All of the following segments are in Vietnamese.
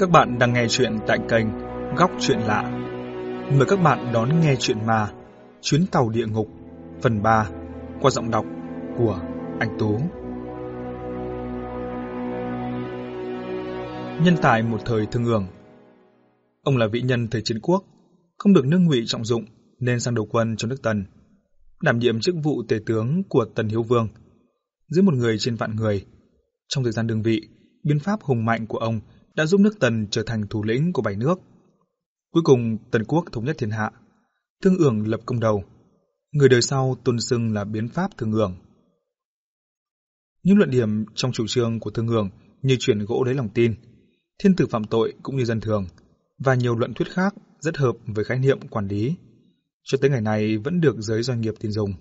Các bạn đang nghe chuyện tại kênh Góc Chuyện Lạ. Mời các bạn đón nghe chuyện ma Chuyến tàu địa ngục phần 3 qua giọng đọc của anh Tú. Nhân tài một thời thương ưởng Ông là vị nhân thời chiến quốc, không được nước ngụy trọng dụng nên sang đầu quân cho nước Tần, đảm nhiệm chức vụ tể tướng của Tần Hiếu Vương, giữ một người trên vạn người. Trong thời gian đương vị, biên pháp hùng mạnh của ông đã giúp nước Tần trở thành thủ lĩnh của bảy nước. Cuối cùng, Tần quốc thống nhất thiên hạ. Thương ưởng lập công đầu. Người đời sau tôn xưng là biến pháp thương ưởng. Những luận điểm trong chủ trương của thương ưởng như chuyển gỗ lấy lòng tin, thiên tử phạm tội cũng như dân thường, và nhiều luận thuyết khác rất hợp với khái niệm quản lý. Cho tới ngày này vẫn được giới doanh nghiệp tin dùng.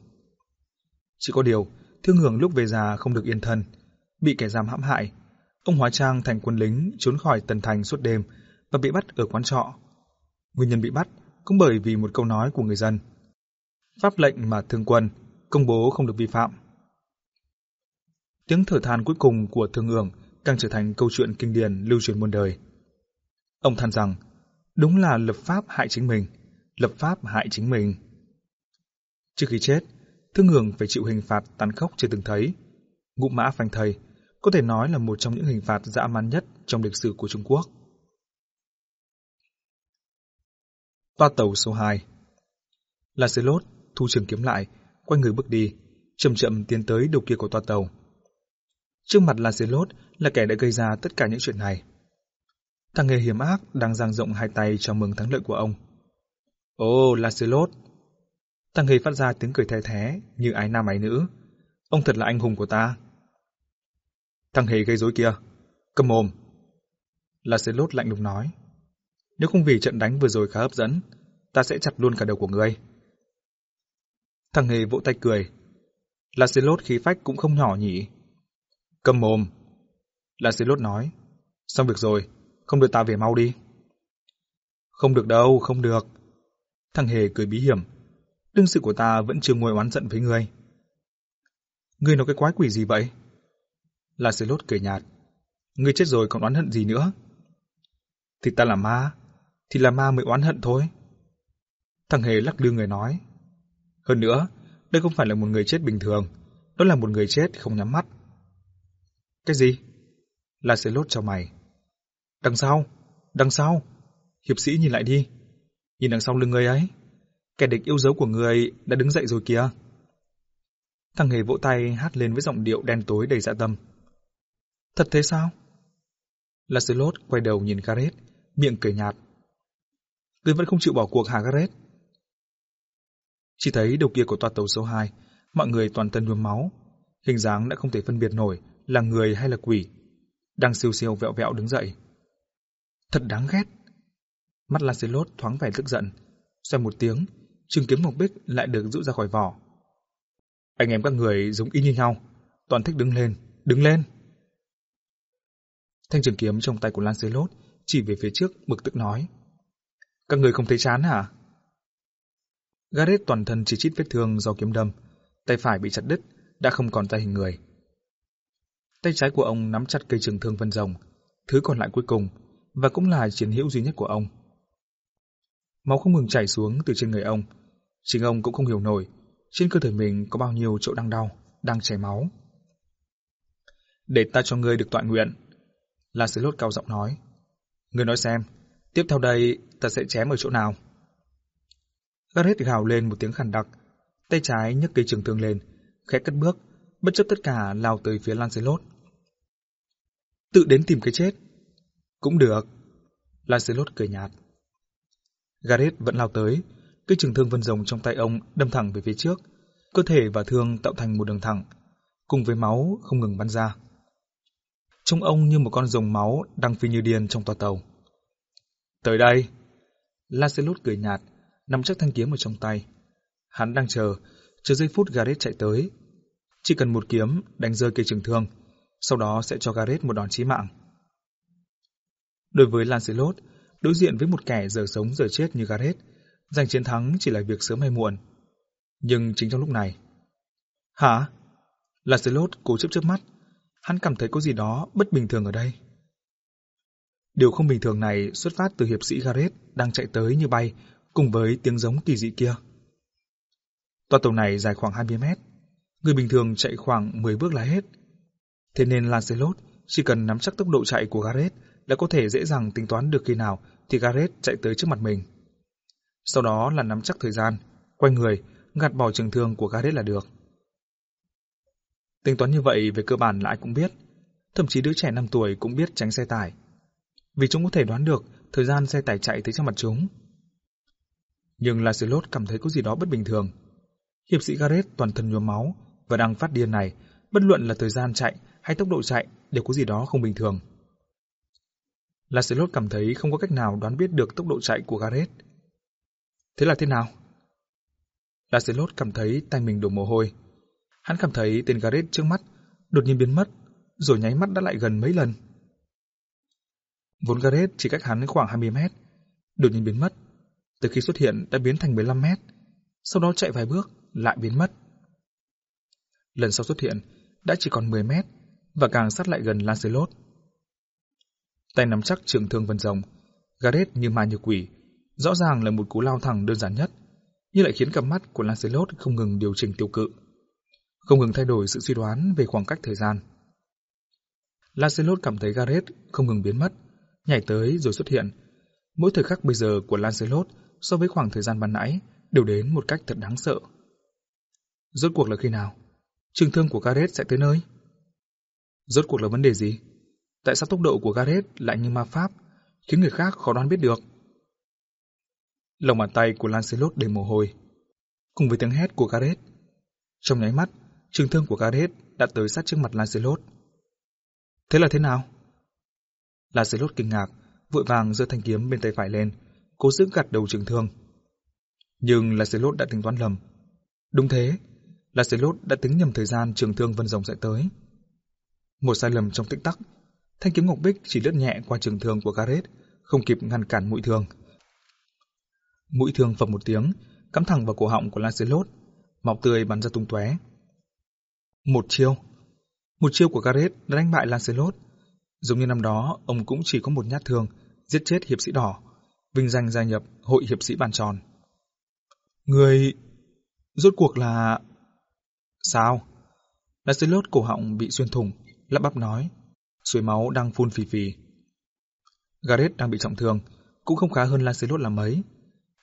Chỉ có điều, thương hưởng lúc về già không được yên thân, bị kẻ giam hãm hại, Ông hóa trang thành quân lính trốn khỏi Tần Thành suốt đêm và bị bắt ở quán trọ. Nguyên nhân bị bắt cũng bởi vì một câu nói của người dân. Pháp lệnh mà thương quân, công bố không được vi phạm. Tiếng thở than cuối cùng của thương ưởng càng trở thành câu chuyện kinh điển lưu truyền muôn đời. Ông than rằng, đúng là lập pháp hại chính mình, lập pháp hại chính mình. Trước khi chết, thương hưởng phải chịu hình phạt tàn khốc chưa từng thấy. Ngụ mã phanh thầy, có thể nói là một trong những hình phạt dã man nhất trong lịch sử của Trung Quốc. Toa tàu số 2 Lancelot thu trường kiếm lại, quay người bước đi, chậm chậm tiến tới đầu kia của toa tàu. Trước mặt Lancelot là kẻ đã gây ra tất cả những chuyện này. Thằng nghề hiểm ác đang dang rộng hai tay chào mừng thắng lợi của ông. Ô, oh, Lancelot! Thằng nghề phát ra tiếng cười the thế như ái nam ái nữ. Ông thật là anh hùng của ta. Thằng hề gây rối kia, cầm mồm. Lancelot lạnh lùng nói. Nếu không vì trận đánh vừa rồi khá hấp dẫn, ta sẽ chặt luôn cả đầu của ngươi. Thằng hề vỗ tay cười. Lancelot khí phách cũng không nhỏ nhỉ. Cầm mồm. Lancelot nói. Xong việc rồi, không được ta về mau đi. Không được đâu, không được. Thằng hề cười bí hiểm. Đương sự của ta vẫn chưa nguôi oán giận với ngươi. Ngươi nói cái quái quỷ gì vậy? Lancelot cười nhạt. Ngươi chết rồi còn oán hận gì nữa? Thì ta là ma, thì là ma mới oán hận thôi. Thằng Hề lắc lư người nói. Hơn nữa, đây không phải là một người chết bình thường, đó là một người chết không nhắm mắt. Cái gì? Lancelot cho mày. Đằng sau, đằng sau. Hiệp sĩ nhìn lại đi. Nhìn đằng sau lưng người ấy. Kẻ địch yêu dấu của người đã đứng dậy rồi kìa. Thằng Hề vỗ tay hát lên với giọng điệu đen tối đầy dạ tâm. Thật thế sao? Lancelot quay đầu nhìn Gareth, miệng cười nhạt. Ngươi vẫn không chịu bỏ cuộc hả Gareth? Chỉ thấy đầu kia của toa tàu số 2, mọi người toàn thân nhuốm máu, hình dáng đã không thể phân biệt nổi là người hay là quỷ, đang siêu siêu vẹo vẹo đứng dậy. Thật đáng ghét. Mắt Lancelot thoáng vẻ tức giận, xoay một tiếng, trường kiếm ngọc bích lại được rũ ra khỏi vỏ. Anh em các người giống y như nhau, toàn thích đứng lên, đứng lên. Thanh trường kiếm trong tay của Lan Sế Lốt chỉ về phía trước bực tức nói. Các người không thấy chán hả? Gareth toàn thân chỉ chít vết thương do kiếm đâm, tay phải bị chặt đứt, đã không còn tay hình người. Tay trái của ông nắm chặt cây trường thương vân rồng, thứ còn lại cuối cùng, và cũng là chiến hữu duy nhất của ông. Máu không ngừng chảy xuống từ trên người ông, chính ông cũng không hiểu nổi, trên cơ thể mình có bao nhiêu chỗ đang đau, đang chảy máu. Để ta cho ngươi được tọa nguyện, Lancelot cao giọng nói. Người nói xem, tiếp theo đây ta sẽ chém ở chỗ nào? Gareth gào lên một tiếng khàn đặc, tay trái nhấc cây trường thương lên, khẽ cất bước, bất chấp tất cả lao tới phía Lancelot. Tự đến tìm cái chết. Cũng được. Lancelot cười nhạt. Gareth vẫn lao tới, cây trường thương vân rồng trong tay ông đâm thẳng về phía trước, cơ thể và thương tạo thành một đường thẳng, cùng với máu không ngừng bắn ra trông ông như một con rồng máu đang phi như điên trong toa tàu. Tới đây! Lancelot cười nhạt, nắm chắc thanh kiếm ở trong tay. Hắn đang chờ, chờ giây phút Gareth chạy tới. Chỉ cần một kiếm đánh rơi cây trường thương, sau đó sẽ cho Gareth một đòn chí mạng. Đối với Lancelot, đối diện với một kẻ giờ sống giờ chết như Gareth, giành chiến thắng chỉ là việc sớm hay muộn. Nhưng chính trong lúc này... Hả? Lancelot cố chấp chớp mắt, Hắn cảm thấy có gì đó bất bình thường ở đây. Điều không bình thường này xuất phát từ hiệp sĩ Gareth đang chạy tới như bay, cùng với tiếng giống kỳ dị kia. Toa tàu này dài khoảng 20 mét, người bình thường chạy khoảng 10 bước là hết. Thế nên Lancelot chỉ cần nắm chắc tốc độ chạy của Gareth đã có thể dễ dàng tính toán được khi nào thì Gareth chạy tới trước mặt mình. Sau đó là nắm chắc thời gian, quay người, gạt bỏ trường thương của Gareth là được. Tính toán như vậy về cơ bản là ai cũng biết, thậm chí đứa trẻ 5 tuổi cũng biết tránh xe tải. Vì chúng có thể đoán được thời gian xe tải chạy tới trước mặt chúng. Nhưng Lancelot cảm thấy có gì đó bất bình thường. Hiệp sĩ Gareth toàn thân nhuốm máu và đang phát điên này, bất luận là thời gian chạy hay tốc độ chạy đều có gì đó không bình thường. Lancelot cảm thấy không có cách nào đoán biết được tốc độ chạy của Gareth. Thế là thế nào? Lancelot cảm thấy tay mình đổ mồ hôi. Hắn cảm thấy tên Gareth trước mắt đột nhiên biến mất, rồi nháy mắt đã lại gần mấy lần. Vốn Gareth chỉ cách hắn khoảng 20 mét, đột nhiên biến mất. Từ khi xuất hiện đã biến thành 15 mét, sau đó chạy vài bước, lại biến mất. Lần sau xuất hiện đã chỉ còn 10 mét và càng sát lại gần Lancelot. Tay nắm chắc trường thương vân rồng, Gareth như ma như quỷ, rõ ràng là một cú lao thẳng đơn giản nhất, nhưng lại khiến cặp mắt của Lancelot không ngừng điều chỉnh tiêu cự, không ngừng thay đổi sự suy đoán về khoảng cách thời gian. Lancelot cảm thấy Gareth không ngừng biến mất, nhảy tới rồi xuất hiện. Mỗi thời khắc bây giờ của Lancelot so với khoảng thời gian ban nãy đều đến một cách thật đáng sợ. Rốt cuộc là khi nào? Trường thương của Gareth sẽ tới nơi? Rốt cuộc là vấn đề gì? Tại sao tốc độ của Gareth lại như ma pháp, khiến người khác khó đoán biết được? Lòng bàn tay của Lancelot đầy mồ hôi, cùng với tiếng hét của Gareth. Trong nháy mắt, trường thương của Gareth đã tới sát trước mặt Lancelot. Thế là thế nào? Lancelot kinh ngạc, vội vàng giơ thanh kiếm bên tay phải lên, cố giữ gạt đầu trường thương. Nhưng Lancelot đã tính toán lầm. Đúng thế, Lancelot đã tính nhầm thời gian trường thương vân rồng sẽ tới. Một sai lầm trong tích tắc, thanh kiếm ngọc bích chỉ lướt nhẹ qua trường thương của Gareth, không kịp ngăn cản mũi thương. Mũi thương phập một tiếng, cắm thẳng vào cổ họng của Lancelot, máu tươi bắn ra tung tóe. Một chiêu, một chiêu của Gareth đã đánh bại Lancelot. Giống như năm đó, ông cũng chỉ có một nhát thương, giết chết hiệp sĩ đỏ, vinh danh gia nhập hội hiệp sĩ bàn tròn. Người... Rốt cuộc là... Sao? Lancelot cổ họng bị xuyên thủng, lắp bắp nói. Suối máu đang phun phì phì. Gareth đang bị trọng thương, cũng không khá hơn Lancelot là mấy.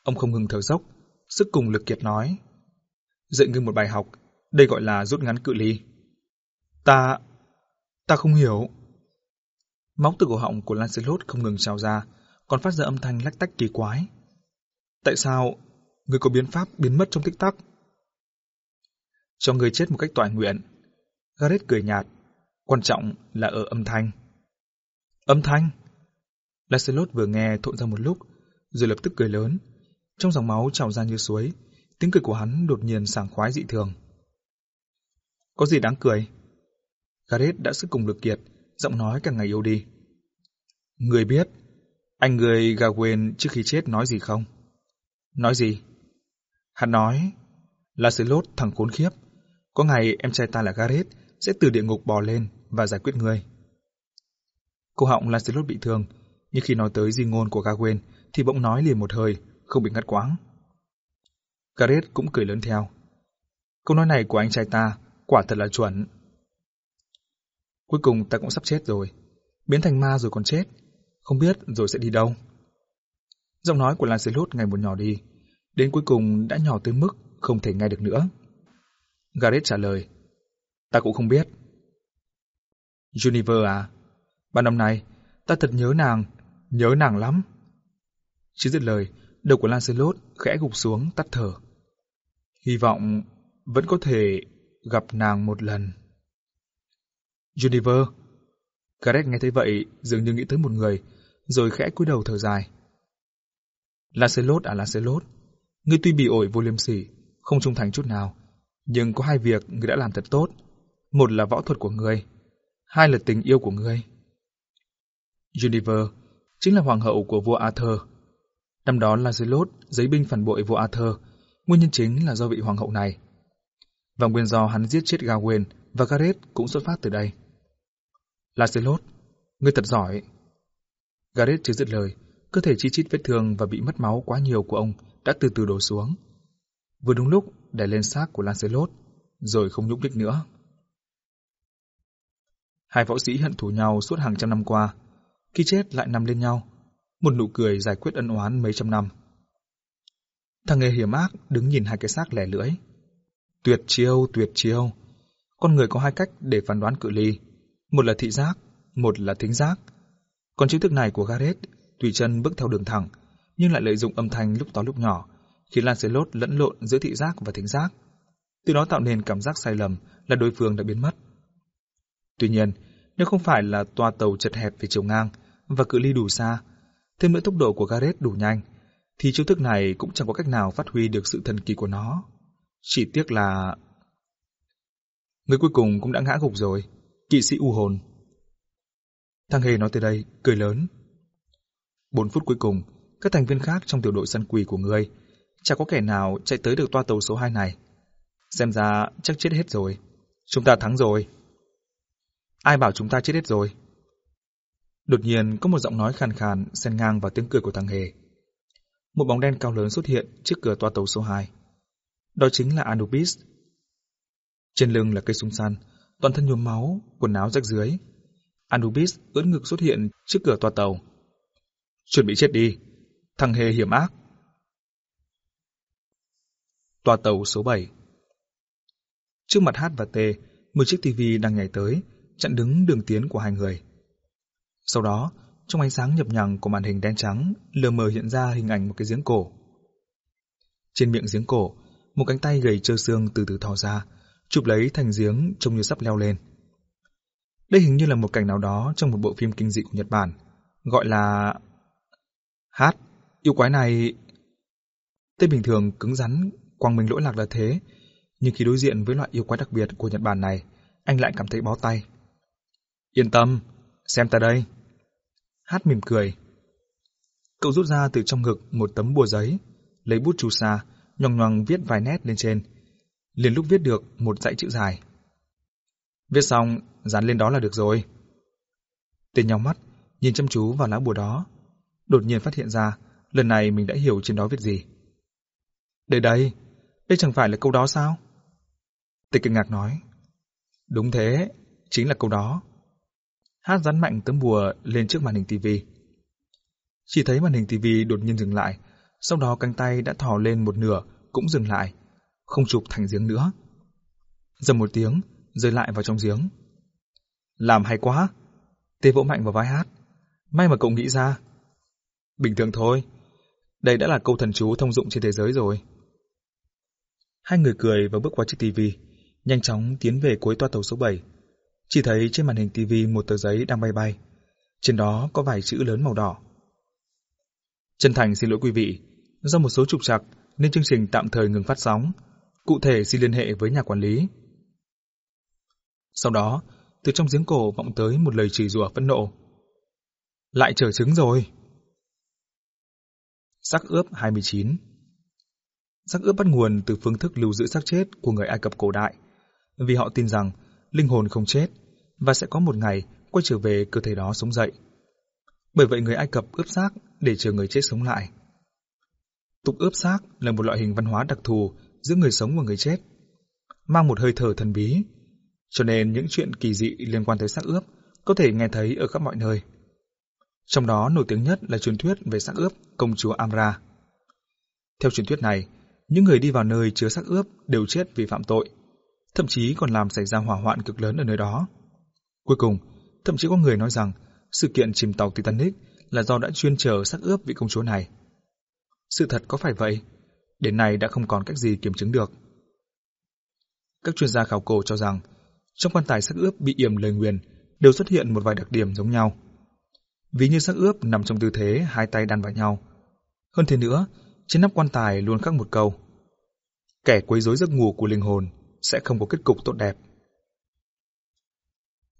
Ông không ngừng thở dốc, sức cùng lực kiệt nói. Dạy ngươi một bài học, đây gọi là rút ngắn cự ly. Ta... ta không hiểu. Máu từ cổ họng của Lancelot không ngừng trào ra, còn phát ra âm thanh lách tách kỳ quái. Tại sao người có biến pháp biến mất trong tích tắc? Cho người chết một cách toàn nguyện. Gareth cười nhạt, quan trọng là ở âm thanh. Âm thanh? Lancelot vừa nghe thộn ra một lúc, rồi lập tức cười lớn. Trong dòng máu trào ra như suối, tiếng cười của hắn đột nhiên sảng khoái dị thường. Có gì đáng cười? Gareth đã sức cùng lực kiệt, giọng nói càng ngày yếu đi. Người biết, anh người Gawain trước khi chết nói gì không? Nói gì? Hắn nói, Lancelot thằng khốn khiếp, có ngày em trai ta là Gareth sẽ từ địa ngục bò lên và giải quyết ngươi. Cô họng Lancelot bị thương, nhưng khi nói tới di ngôn của Gawain thì bỗng nói liền một hơi, không bị ngắt quãng. Gareth cũng cười lớn theo. Câu nói này của anh trai ta quả thật là chuẩn. Cuối cùng ta cũng sắp chết rồi, biến thành ma rồi còn chết, không biết rồi sẽ đi đâu. Giọng nói của Lancelot ngày một nhỏ đi, đến cuối cùng đã nhỏ tới mức không thể nghe được nữa. Gareth trả lời, ta cũng không biết. Juniper à, ba năm nay, ta thật nhớ nàng, nhớ nàng lắm. Chưa dứt lời, đầu của Lancelot khẽ gục xuống tắt thở. Hy vọng vẫn có thể gặp nàng một lần. Juniper. Gareth nghe thấy vậy, dường như nghĩ tới một người, rồi khẽ cúi đầu thở dài. Lancelot à Lancelot, ngươi tuy bị ổi vô liêm sỉ, không trung thành chút nào, nhưng có hai việc ngươi đã làm thật tốt. Một là võ thuật của ngươi, hai là tình yêu của ngươi. Juniper chính là hoàng hậu của vua Arthur. Năm đó Lancelot giấy binh phản bội vua Arthur, nguyên nhân chính là do vị hoàng hậu này. Và nguyên do hắn giết chết Gawain và Gareth cũng xuất phát từ đây. Lancelot, ngươi thật giỏi. Gareth chưa dứt lời, cơ thể chi chít vết thương và bị mất máu quá nhiều của ông đã từ từ đổ xuống. Vừa đúng lúc để lên xác của Lancelot, rồi không nhúc nhích nữa. Hai võ sĩ hận thù nhau suốt hàng trăm năm qua, khi chết lại nằm lên nhau, một nụ cười giải quyết ân oán mấy trăm năm. Thằng nghề hiểm ác đứng nhìn hai cái xác lẻ lưỡi. Tuyệt chiêu, tuyệt chiêu. Con người có hai cách để phán đoán cự ly. Một là thị giác, một là thính giác. Còn chiêu thức này của Gareth, tùy chân bước theo đường thẳng, nhưng lại lợi dụng âm thanh lúc to lúc nhỏ, khiến Lancelot lẫn lộn giữa thị giác và thính giác. Từ đó tạo nên cảm giác sai lầm là đối phương đã biến mất. Tuy nhiên, nếu không phải là toa tàu chật hẹp về chiều ngang và cự ly đủ xa, thêm nữa tốc độ của Gareth đủ nhanh, thì chiêu thức này cũng chẳng có cách nào phát huy được sự thần kỳ của nó. Chỉ tiếc là... Người cuối cùng cũng đã ngã gục rồi, kỵ sĩ u hồn. Thằng Hề nói tới đây, cười lớn. Bốn phút cuối cùng, các thành viên khác trong tiểu đội săn quỳ của ngươi, chẳng có kẻ nào chạy tới được toa tàu số 2 này. Xem ra chắc chết hết rồi. Chúng ta thắng rồi. Ai bảo chúng ta chết hết rồi? Đột nhiên có một giọng nói khàn khàn xen ngang vào tiếng cười của thằng Hề. Một bóng đen cao lớn xuất hiện trước cửa toa tàu số 2. Đó chính là Anubis. Trên lưng là cây súng săn, toàn thân nhuốm máu, quần áo rách dưới. Anubis ưỡn ngực xuất hiện trước cửa toa tàu. Chuẩn bị chết đi, thằng Hề hiểm ác. Toa tàu số 7 Trước mặt H và T, một chiếc tivi đang nhảy tới, chặn đứng đường tiến của hai người. Sau đó, trong ánh sáng nhập nhằng của màn hình đen trắng, lờ mờ hiện ra hình ảnh một cái giếng cổ. Trên miệng giếng cổ, một cánh tay gầy trơ xương từ từ thò ra, chụp lấy thành giếng trông như sắp leo lên. Đây hình như là một cảnh nào đó trong một bộ phim kinh dị của Nhật Bản, gọi là... Hát, yêu quái này... Tên bình thường cứng rắn, quang minh lỗi lạc là thế, nhưng khi đối diện với loại yêu quái đặc biệt của Nhật Bản này, anh lại cảm thấy bó tay. Yên tâm, xem ta đây. Hát mỉm cười. Cậu rút ra từ trong ngực một tấm bùa giấy, lấy bút chu sa, nhoằng nhoằng viết vài nét lên trên. Liền lúc viết được một dãy chữ dài. Viết xong, dán lên đó là được rồi. Tên nhau mắt, nhìn chăm chú vào lá bùa đó. Đột nhiên phát hiện ra, lần này mình đã hiểu trên đó viết gì. Đây đây, đây chẳng phải là câu đó sao? Tịch kinh ngạc nói. Đúng thế, chính là câu đó. Hát dán mạnh tấm bùa lên trước màn hình tivi. Chỉ thấy màn hình tivi đột nhiên dừng lại, sau đó cánh tay đã thò lên một nửa cũng dừng lại, không chụp thành giếng nữa. Dầm một tiếng, rơi lại vào trong giếng. Làm hay quá! Tê vỗ mạnh vào vai hát. May mà cậu nghĩ ra. Bình thường thôi. Đây đã là câu thần chú thông dụng trên thế giới rồi. Hai người cười và bước qua chiếc tivi, nhanh chóng tiến về cuối toa tàu số 7. Chỉ thấy trên màn hình tivi một tờ giấy đang bay bay. Trên đó có vài chữ lớn màu đỏ. Chân thành xin lỗi quý vị, do một số trục trặc nên chương trình tạm thời ngừng phát sóng. Cụ thể xin liên hệ với nhà quản lý. Sau đó, từ trong giếng cổ vọng tới một lời chửi rủa phẫn nộ. Lại trở trứng rồi. Sắc ướp 29 Sắc ướp bắt nguồn từ phương thức lưu giữ xác chết của người Ai Cập cổ đại, vì họ tin rằng linh hồn không chết và sẽ có một ngày quay trở về cơ thể đó sống dậy. Bởi vậy người Ai Cập ướp xác để chờ người chết sống lại. Tục ướp xác là một loại hình văn hóa đặc thù giữa người sống và người chết, mang một hơi thở thần bí, cho nên những chuyện kỳ dị liên quan tới xác ướp có thể nghe thấy ở khắp mọi nơi. Trong đó nổi tiếng nhất là truyền thuyết về xác ướp công chúa Amra. Theo truyền thuyết này, những người đi vào nơi chứa xác ướp đều chết vì phạm tội, thậm chí còn làm xảy ra hỏa hoạn cực lớn ở nơi đó. Cuối cùng, thậm chí có người nói rằng sự kiện chìm tàu Titanic là do đã chuyên chờ xác ướp vị công chúa này. Sự thật có phải vậy? Đến nay đã không còn cách gì kiểm chứng được. Các chuyên gia khảo cổ cho rằng, trong quan tài xác ướp bị yểm lời nguyền đều xuất hiện một vài đặc điểm giống nhau. Ví như xác ướp nằm trong tư thế hai tay đan vào nhau. Hơn thế nữa, trên nắp quan tài luôn khắc một câu. Kẻ quấy rối giấc ngủ của linh hồn sẽ không có kết cục tốt đẹp.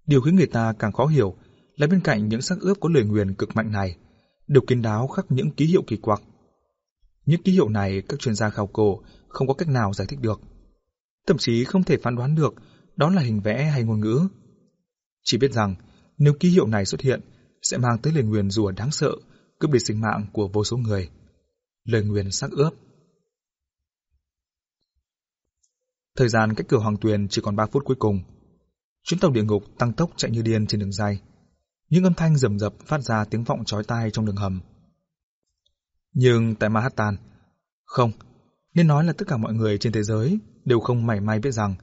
Điều khiến người ta càng khó hiểu là bên cạnh những sắc ướp có lời nguyền cực mạnh này, đều kín đáo khắc những ký hiệu kỳ quặc. Những ký hiệu này các chuyên gia khảo cổ không có cách nào giải thích được. Thậm chí không thể phán đoán được đó là hình vẽ hay ngôn ngữ. Chỉ biết rằng nếu ký hiệu này xuất hiện sẽ mang tới lời nguyền rủa đáng sợ, cướp đi sinh mạng của vô số người. Lời nguyền sắc ướp. Thời gian cách cửa Hoàng Tuyền chỉ còn 3 phút cuối cùng. Chuyến tàu địa ngục tăng tốc chạy như điên trên đường dây. Những âm thanh rầm rập phát ra tiếng vọng chói tai trong đường hầm. Nhưng tại Manhattan, không, nên nói là tất cả mọi người trên thế giới đều không mảy may biết rằng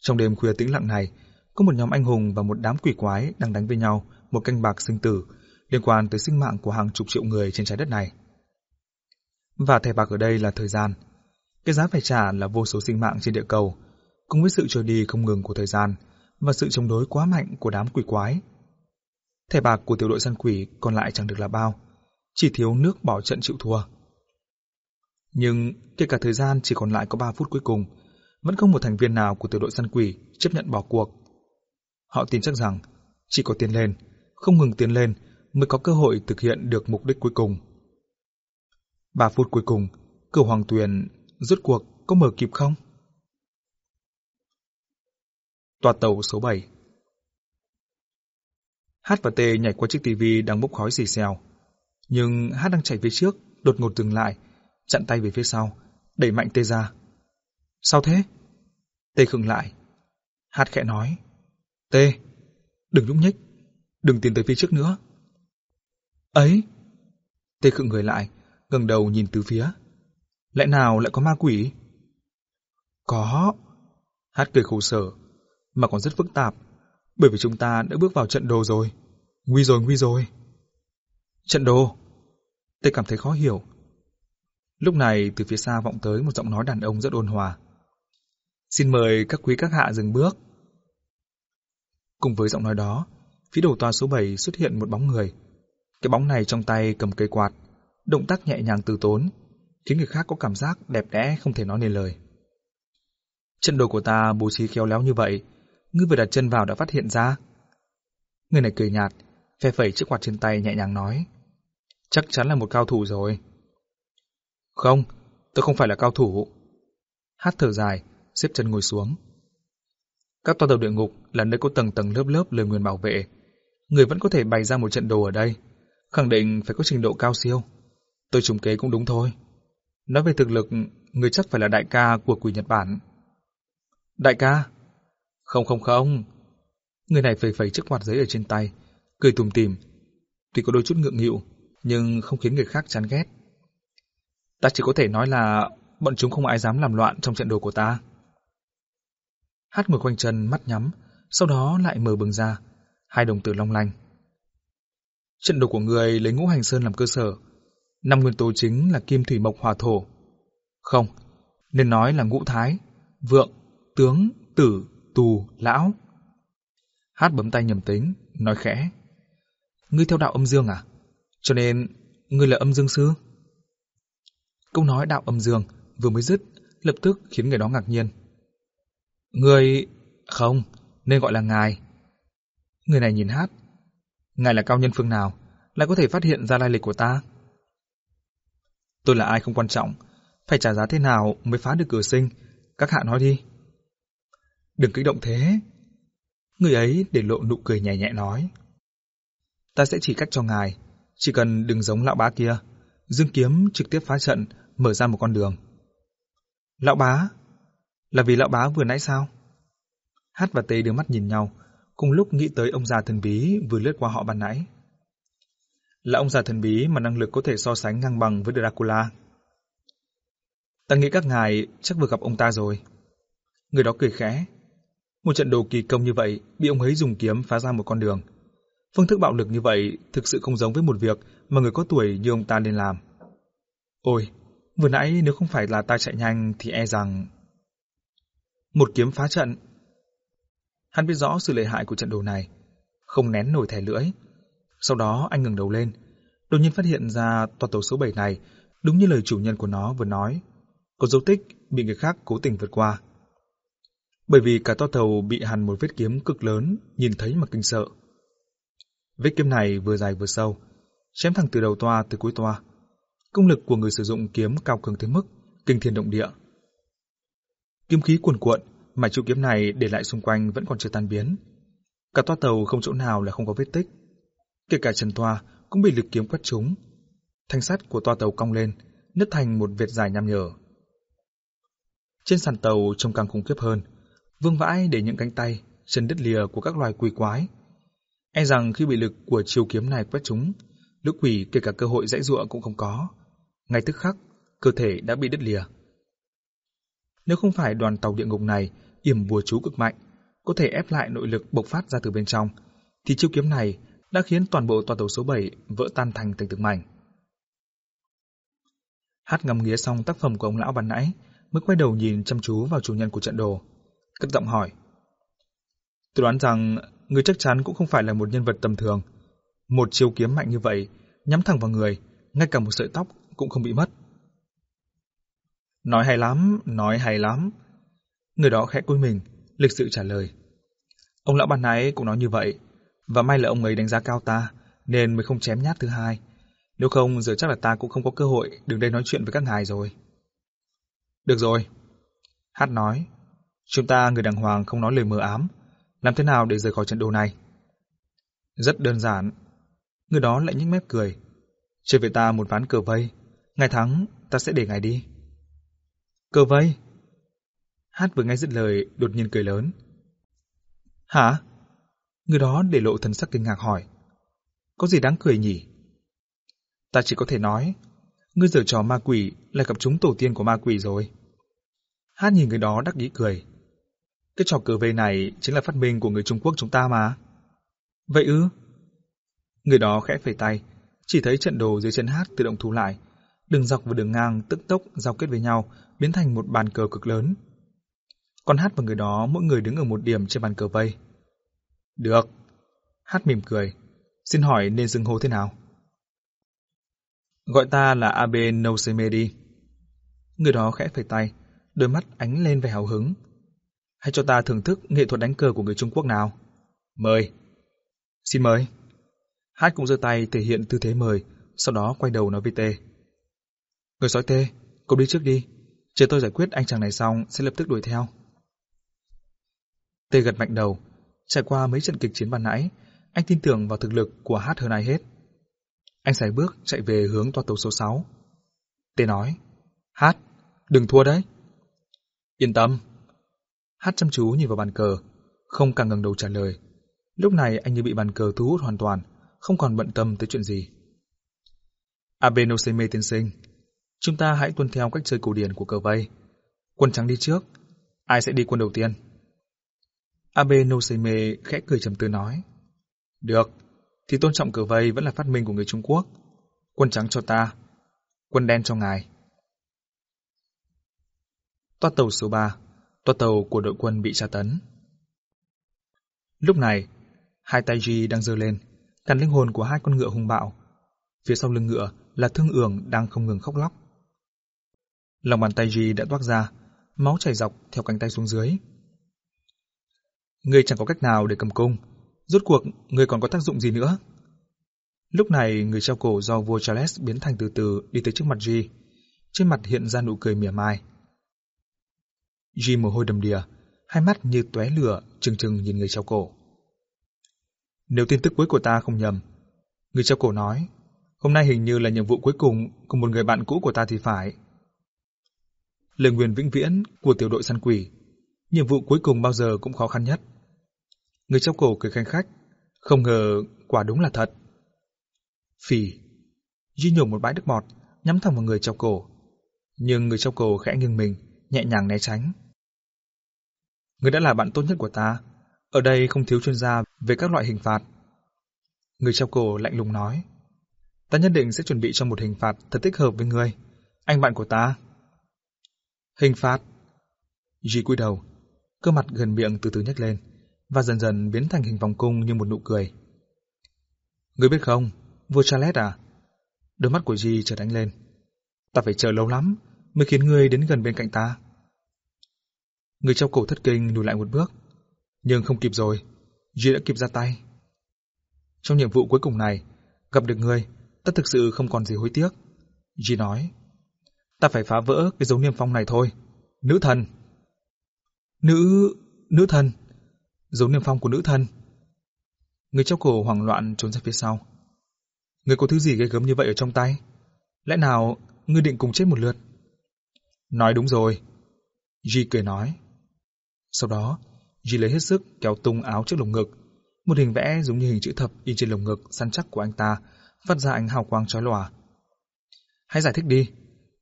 trong đêm khuya tĩnh lặng này, có một nhóm anh hùng và một đám quỷ quái đang đánh với nhau một canh bạc sinh tử liên quan tới sinh mạng của hàng chục triệu người trên trái đất này. Và thẻ bạc ở đây là thời gian. Cái giá phải trả là vô số sinh mạng trên địa cầu, cùng với sự trôi đi không ngừng của thời gian và sự chống đối quá mạnh của đám quỷ quái. Thẻ bạc của tiểu đội săn quỷ còn lại chẳng được là bao, chỉ thiếu nước bỏ trận chịu thua. Nhưng kể cả thời gian chỉ còn lại có 3 phút cuối cùng, vẫn không một thành viên nào của tiểu đội săn quỷ chấp nhận bỏ cuộc. Họ tin chắc rằng chỉ có tiến lên, không ngừng tiến lên mới có cơ hội thực hiện được mục đích cuối cùng. 3 phút cuối cùng, cửa hoàng tuyền rốt cuộc có mở kịp không? Toa tàu số 7 H và T nhảy qua chiếc tivi đang bốc khói xì xèo. Nhưng hát đang chạy phía trước, đột ngột dừng lại, chặn tay về phía sau, đẩy mạnh tê ra. Sao thế? Tê khựng lại. Hát khẽ nói. Tê, đừng nhúc nhích, đừng tiến tới phía trước nữa. Ấy! Tê khựng người lại, ngẩng đầu nhìn từ phía. Lẽ nào lại có ma quỷ? Có. Hát cười khổ sở, mà còn rất phức tạp, bởi vì chúng ta đã bước vào trận đồ rồi. Nguy rồi, nguy rồi. Trận đồ? Tôi cảm thấy khó hiểu. Lúc này từ phía xa vọng tới một giọng nói đàn ông rất ôn hòa. Xin mời các quý các hạ dừng bước. Cùng với giọng nói đó, phía đầu tòa số 7 xuất hiện một bóng người. Cái bóng này trong tay cầm cây quạt, động tác nhẹ nhàng từ tốn, khiến người khác có cảm giác đẹp đẽ không thể nói nên lời. Chân đồ của ta bố trí khéo léo như vậy, ngươi vừa đặt chân vào đã phát hiện ra. Người này cười nhạt, phe phẩy chiếc quạt trên tay nhẹ nhàng nói. Chắc chắn là một cao thủ rồi. Không, tôi không phải là cao thủ. Hát thở dài, xếp chân ngồi xuống. Các toa tàu địa ngục là nơi có tầng tầng lớp lớp lời nguyền bảo vệ. Người vẫn có thể bày ra một trận đồ ở đây. Khẳng định phải có trình độ cao siêu. Tôi trùng kế cũng đúng thôi. Nói về thực lực, người chắc phải là đại ca của quỷ Nhật Bản. Đại ca? Không không không. Người này phẩy phẩy chiếc quạt giấy ở trên tay, cười tùm tìm. Tuy có đôi chút ngượng nghịu, nhưng không khiến người khác chán ghét. Ta chỉ có thể nói là bọn chúng không ai dám làm loạn trong trận đồ của ta. Hát ngồi quanh chân mắt nhắm, sau đó lại mở bừng ra, hai đồng tử long lanh. Trận đồ của người lấy ngũ hành sơn làm cơ sở, năm nguyên tố chính là kim thủy mộc hỏa thổ. Không, nên nói là ngũ thái, vượng, tướng, tử, tù, lão. Hát bấm tay nhầm tính, nói khẽ. Ngươi theo đạo âm dương à? Cho nên, ngươi là âm dương sư? Câu nói đạo âm dương vừa mới dứt, lập tức khiến người đó ngạc nhiên. Người... không, nên gọi là ngài. Người này nhìn hát. Ngài là cao nhân phương nào, lại có thể phát hiện ra lai lịch của ta? Tôi là ai không quan trọng, phải trả giá thế nào mới phá được cửa sinh, các hạ nói đi. Đừng kích động thế. Người ấy để lộ nụ cười nhẹ nhẹ nói. Ta sẽ chỉ cách cho ngài, chỉ cần đừng giống lão bá kia, dương kiếm trực tiếp phá trận, mở ra một con đường. Lão bá? Là vì lão bá vừa nãy sao? Hát và Tê đưa mắt nhìn nhau, cùng lúc nghĩ tới ông già thần bí vừa lướt qua họ ban nãy. Là ông già thần bí mà năng lực có thể so sánh ngang bằng với Dracula. Ta nghĩ các ngài chắc vừa gặp ông ta rồi. Người đó cười khẽ. Một trận đồ kỳ công như vậy bị ông ấy dùng kiếm phá ra một con đường. Phương thức bạo lực như vậy thực sự không giống với một việc mà người có tuổi như ông ta nên làm. Ôi, vừa nãy nếu không phải là ta chạy nhanh thì e rằng... Một kiếm phá trận. Hắn biết rõ sự lợi hại của trận đồ này, không nén nổi thẻ lưỡi. Sau đó anh ngừng đầu lên, đột nhiên phát hiện ra toa tàu số 7 này, đúng như lời chủ nhân của nó vừa nói, có dấu tích bị người khác cố tình vượt qua. Bởi vì cả toa tàu bị hằn một vết kiếm cực lớn, nhìn thấy mà kinh sợ. Vết kiếm này vừa dài vừa sâu, chém thẳng từ đầu toa tới cuối toa. Công lực của người sử dụng kiếm cao cường tới mức kinh thiên động địa. Kiếm khí cuồn cuộn mà trụ kiếm này để lại xung quanh vẫn còn chưa tan biến. Cả toa tàu không chỗ nào là không có vết tích. Kể cả Trần Toa cũng bị lực kiếm quét trúng. Thanh sắt của toa tàu cong lên, nứt thành một vệt dài nham nhở. Trên sàn tàu trông càng khủng khiếp hơn, vương vãi để những cánh tay, chân đứt lìa của các loài quỷ quái. E rằng khi bị lực của chiêu kiếm này quét trúng, lữ quỷ kể cả cơ hội dãy dụa cũng không có. Ngay tức khắc, cơ thể đã bị đứt lìa. Nếu không phải đoàn tàu địa ngục này yểm bùa chú cực mạnh, có thể ép lại nội lực bộc phát ra từ bên trong, thì chiêu kiếm này đã khiến toàn bộ tòa tàu số 7 vỡ tan thành từng từng mảnh. Hát ngắm nghía xong tác phẩm của ông lão ban nãy, mới quay đầu nhìn chăm chú vào chủ nhân của trận đồ, cất giọng hỏi. Tôi đoán rằng người chắc chắn cũng không phải là một nhân vật tầm thường. Một chiêu kiếm mạnh như vậy, nhắm thẳng vào người, ngay cả một sợi tóc cũng không bị mất. Nói hay lắm, nói hay lắm. Người đó khẽ cúi mình, lịch sự trả lời. Ông lão ban nãy cũng nói như vậy, và may là ông ấy đánh giá cao ta, nên mới không chém nhát thứ hai. Nếu không, giờ chắc là ta cũng không có cơ hội đứng đây nói chuyện với các ngài rồi. Được rồi. Hát nói, chúng ta người đàng hoàng không nói lời mờ ám, làm thế nào để rời khỏi trận đồ này? Rất đơn giản. Người đó lại nhếch mép cười. Chơi với ta một ván cờ vây, ngày thắng, ta sẽ để ngài đi. Cờ vây? Hát vừa nghe dứt lời, đột nhiên cười lớn. Hả? Người đó để lộ thần sắc kinh ngạc hỏi. Có gì đáng cười nhỉ? Ta chỉ có thể nói, ngươi giở trò ma quỷ là gặp chúng tổ tiên của ma quỷ rồi. Hát nhìn người đó đắc ý cười. Cái trò cờ vây này chính là phát minh của người Trung Quốc chúng ta mà. Vậy ư? Người đó khẽ phẩy tay, chỉ thấy trận đồ dưới chân hát tự động thu lại. Đường dọc và đường ngang tức tốc giao kết với nhau, biến thành một bàn cờ cực lớn. Con hát và người đó mỗi người đứng ở một điểm trên bàn cờ vây. Được. Hát mỉm cười. Xin hỏi nên dừng hô thế nào? Gọi ta là Abe Noseme đi. Người đó khẽ phẩy tay, đôi mắt ánh lên vẻ hào hứng. Hãy cho ta thưởng thức nghệ thuật đánh cờ của người Trung Quốc nào. Mời. Xin mời. Hát cũng giơ tay thể hiện tư thế mời, sau đó quay đầu nói với Tê. Người sói Tê, cậu đi trước đi. Chờ tôi giải quyết anh chàng này xong sẽ lập tức đuổi theo. Tê gật mạnh đầu. Trải qua mấy trận kịch chiến ban nãy, anh tin tưởng vào thực lực của Hát hơn ai hết. Anh sải bước chạy về hướng toa tàu số 6. Tê nói, Hát, đừng thua đấy. Yên tâm. Hát chăm chú nhìn vào bàn cờ, không càng ngẩng đầu trả lời. Lúc này anh như bị bàn cờ thu hút hoàn toàn, không còn bận tâm tới chuyện gì. Abenoseme tiên sinh, chúng ta hãy tuân theo cách chơi cổ điển của cờ vây. Quân trắng đi trước, ai sẽ đi quân đầu tiên? Abenoseme khẽ cười trầm tư nói. Được, thì tôn trọng cờ vây vẫn là phát minh của người Trung Quốc. Quân trắng cho ta, quân đen cho ngài. Toa tàu số 3, toa tàu của đội quân bị tra tấn. Lúc này, hai tay G đang giơ lên, cắn linh hồn của hai con ngựa hung bạo. Phía sau lưng ngựa là thương ưởng đang không ngừng khóc lóc. Lòng bàn tay G đã toát ra, máu chảy dọc theo cánh tay xuống dưới. người chẳng có cách nào để cầm cung, rốt cuộc người còn có tác dụng gì nữa? Lúc này, người treo cổ do vua Charles biến thành từ từ đi tới trước mặt G. Trên mặt hiện ra nụ cười mỉa mai. Jim mồ hôi đầm đìa, hai mắt như tóe lửa, trừng trừng nhìn người treo cổ. Nếu tin tức cuối của ta không nhầm, người treo cổ nói, hôm nay hình như là nhiệm vụ cuối cùng của một người bạn cũ của ta thì phải. Lời nguyền vĩnh viễn của tiểu đội săn quỷ, nhiệm vụ cuối cùng bao giờ cũng khó khăn nhất. Người treo cổ cười khanh khách, không ngờ quả đúng là thật. Phỉ, Duy nhổ một bãi nước bọt, nhắm thẳng vào người treo cổ. Nhưng người treo cổ khẽ nghiêng mình, nhẹ nhàng né tránh. Người đã là bạn tốt nhất của ta, ở đây không thiếu chuyên gia về các loại hình phạt. Người treo cổ lạnh lùng nói. Ta nhất định sẽ chuẩn bị cho một hình phạt thật thích hợp với người, anh bạn của ta. Hình phạt? Duy cúi đầu, cơ mặt gần miệng từ từ nhếch lên, và dần dần biến thành hình vòng cung như một nụ cười. Người biết không, vua Charles à? Đôi mắt của Duy trở đánh lên. Ta phải chờ lâu lắm mới khiến ngươi đến gần bên cạnh ta. Người trong cổ thất kinh lùi lại một bước, nhưng không kịp rồi, Duy đã kịp ra tay. Trong nhiệm vụ cuối cùng này, gặp được ngươi, ta thực sự không còn gì hối tiếc. Duy nói, ta phải phá vỡ cái dấu niêm phong này thôi. Nữ thần. Nữ... nữ thần. Dấu niêm phong của nữ thần. Người trong cổ hoảng loạn trốn ra phía sau. Người có thứ gì ghê gớm như vậy ở trong tay? Lẽ nào ngươi định cùng chết một lượt? Nói đúng rồi. Ji cười nói. Sau đó, Ji lấy hết sức kéo tung áo trước lồng ngực. Một hình vẽ giống như hình chữ thập in trên lồng ngực săn chắc của anh ta, phát ra ánh hào quang chói lòa. Hãy giải thích đi,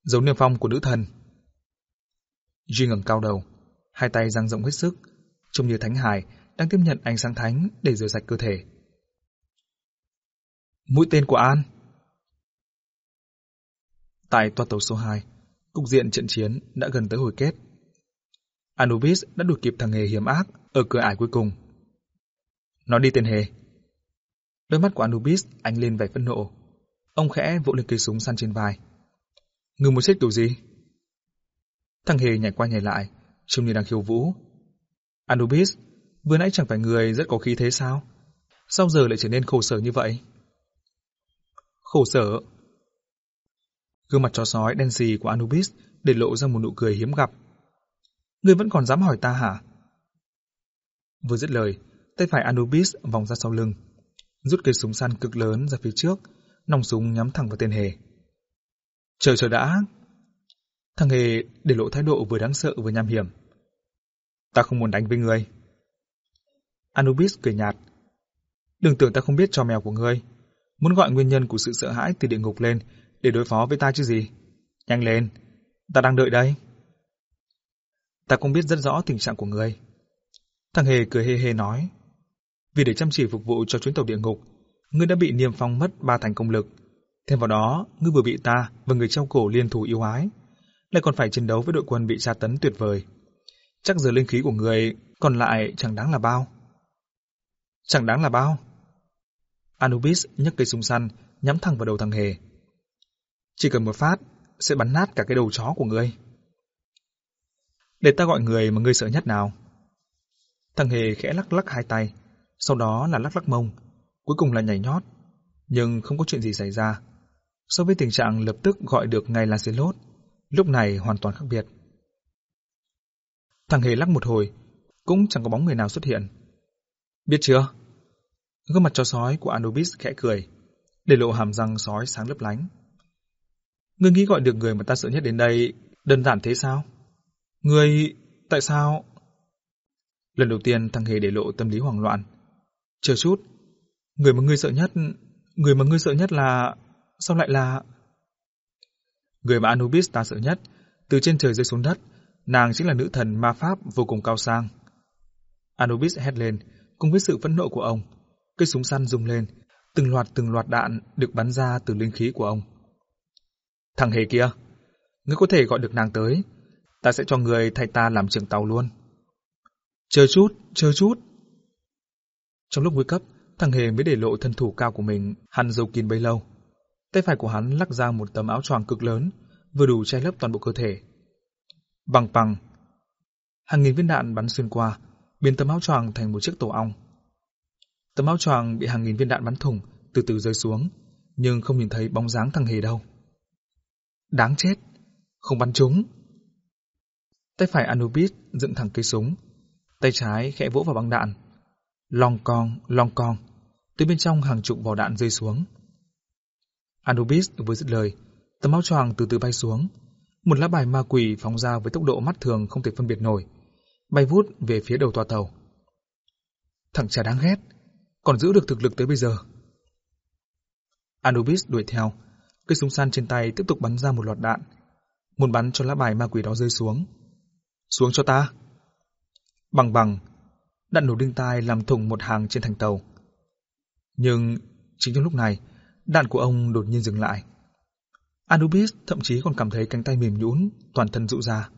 dấu niêm phong của nữ thần. Ji ngẩng cao đầu, hai tay dang rộng hết sức, trông như thánh hài đang tiếp nhận ánh sáng thánh để rửa sạch cơ thể. Mũi tên của An Tại toa tàu số 2, cục diện trận chiến đã gần tới hồi kết. Anubis đã đuổi kịp thằng hề hiểm ác ở cửa ải cuối cùng. Nó đi tên hề. Đôi mắt của Anubis ánh lên vẻ phẫn nộ. Ông khẽ vỗ lên cây súng săn trên vai. Người muốn chết kiểu gì? Thằng hề nhảy qua nhảy lại, trông như đang khiêu vũ. Anubis, vừa nãy chẳng phải người rất có khí thế sao? Sao giờ lại trở nên khổ sở như vậy? Khổ sở. Gương mặt chó sói đen xì của Anubis để lộ ra một nụ cười hiếm gặp. Ngươi vẫn còn dám hỏi ta hả? Vừa dứt lời, tay phải Anubis vòng ra sau lưng, rút cây súng săn cực lớn ra phía trước, nòng súng nhắm thẳng vào tên hề. Chờ chờ đã. Thằng hề để lộ thái độ vừa đáng sợ vừa nham hiểm. Ta không muốn đánh với ngươi. Anubis cười nhạt. Đừng tưởng ta không biết trò mèo của ngươi. Muốn gọi nguyên nhân của sự sợ hãi từ địa ngục lên để đối phó với ta chứ gì. Nhanh lên, ta đang đợi đây. Ta cũng biết rất rõ tình trạng của người. Thằng Hề cười hê hê nói. Vì để chăm chỉ phục vụ cho chuyến tàu địa ngục, ngươi đã bị niêm phong mất ba thành công lực. Thêm vào đó, ngươi vừa bị ta và người treo cổ liên thủ yêu ái, lại còn phải chiến đấu với đội quân bị tra tấn tuyệt vời. Chắc giờ linh khí của người còn lại chẳng đáng là bao. Chẳng đáng là bao. Anubis nhấc cây súng săn, nhắm thẳng vào đầu thằng Hề. Chỉ cần một phát, sẽ bắn nát cả cái đầu chó của ngươi. Để ta gọi người mà ngươi sợ nhất nào. Thằng Hề khẽ lắc lắc hai tay, sau đó là lắc lắc mông, cuối cùng là nhảy nhót. Nhưng không có chuyện gì xảy ra. So với tình trạng lập tức gọi được ngay là lốt, lúc này hoàn toàn khác biệt. Thằng Hề lắc một hồi, cũng chẳng có bóng người nào xuất hiện. Biết chưa? Gương mặt chó sói của Anubis khẽ cười, để lộ hàm răng sói sáng lấp lánh. Ngươi nghĩ gọi được người mà ta sợ nhất đến đây đơn giản thế sao? Ngươi... tại sao? Lần đầu tiên thằng Hề để lộ tâm lý hoảng loạn. Chờ chút, người mà ngươi sợ nhất, người mà ngươi sợ nhất là... sao lại là... Người mà Anubis ta sợ nhất, từ trên trời rơi xuống đất, nàng chính là nữ thần ma pháp vô cùng cao sang. Anubis hét lên, cùng với sự phẫn nộ của ông, cây súng săn rung lên, từng loạt từng loạt đạn được bắn ra từ linh khí của ông. Thằng hề kia, ngươi có thể gọi được nàng tới, ta sẽ cho người thay ta làm trưởng tàu luôn. Chờ chút, chờ chút. Trong lúc nguy cấp, thằng hề mới để lộ thân thủ cao của mình, hắn dầu kín bấy lâu. Tay phải của hắn lắc ra một tấm áo choàng cực lớn, vừa đủ che lấp toàn bộ cơ thể. Bằng bằng. Hàng nghìn viên đạn bắn xuyên qua, biến tấm áo choàng thành một chiếc tổ ong. Tấm áo choàng bị hàng nghìn viên đạn bắn thủng, từ từ rơi xuống, nhưng không nhìn thấy bóng dáng thằng hề đâu. Đáng chết, không bắn chúng. Tay phải Anubis dựng thẳng cây súng, tay trái khẽ vỗ vào băng đạn. Long cong, long cong, từ bên trong hàng chục vỏ đạn rơi xuống. Anubis vừa dứt lời, tấm áo choàng từ từ bay xuống. Một lá bài ma quỷ phóng ra với tốc độ mắt thường không thể phân biệt nổi, bay vút về phía đầu toa tàu. Thằng cha đáng ghét, còn giữ được thực lực tới bây giờ. Anubis đuổi theo, cây súng săn trên tay tiếp tục bắn ra một loạt đạn, muốn bắn cho lá bài ma quỷ đó rơi xuống. Xuống cho ta! Bằng bằng, đạn nổ đinh tai làm thủng một hàng trên thành tàu. Nhưng chính trong lúc này, đạn của ông đột nhiên dừng lại. Anubis thậm chí còn cảm thấy cánh tay mềm nhũn, toàn thân rụ ra.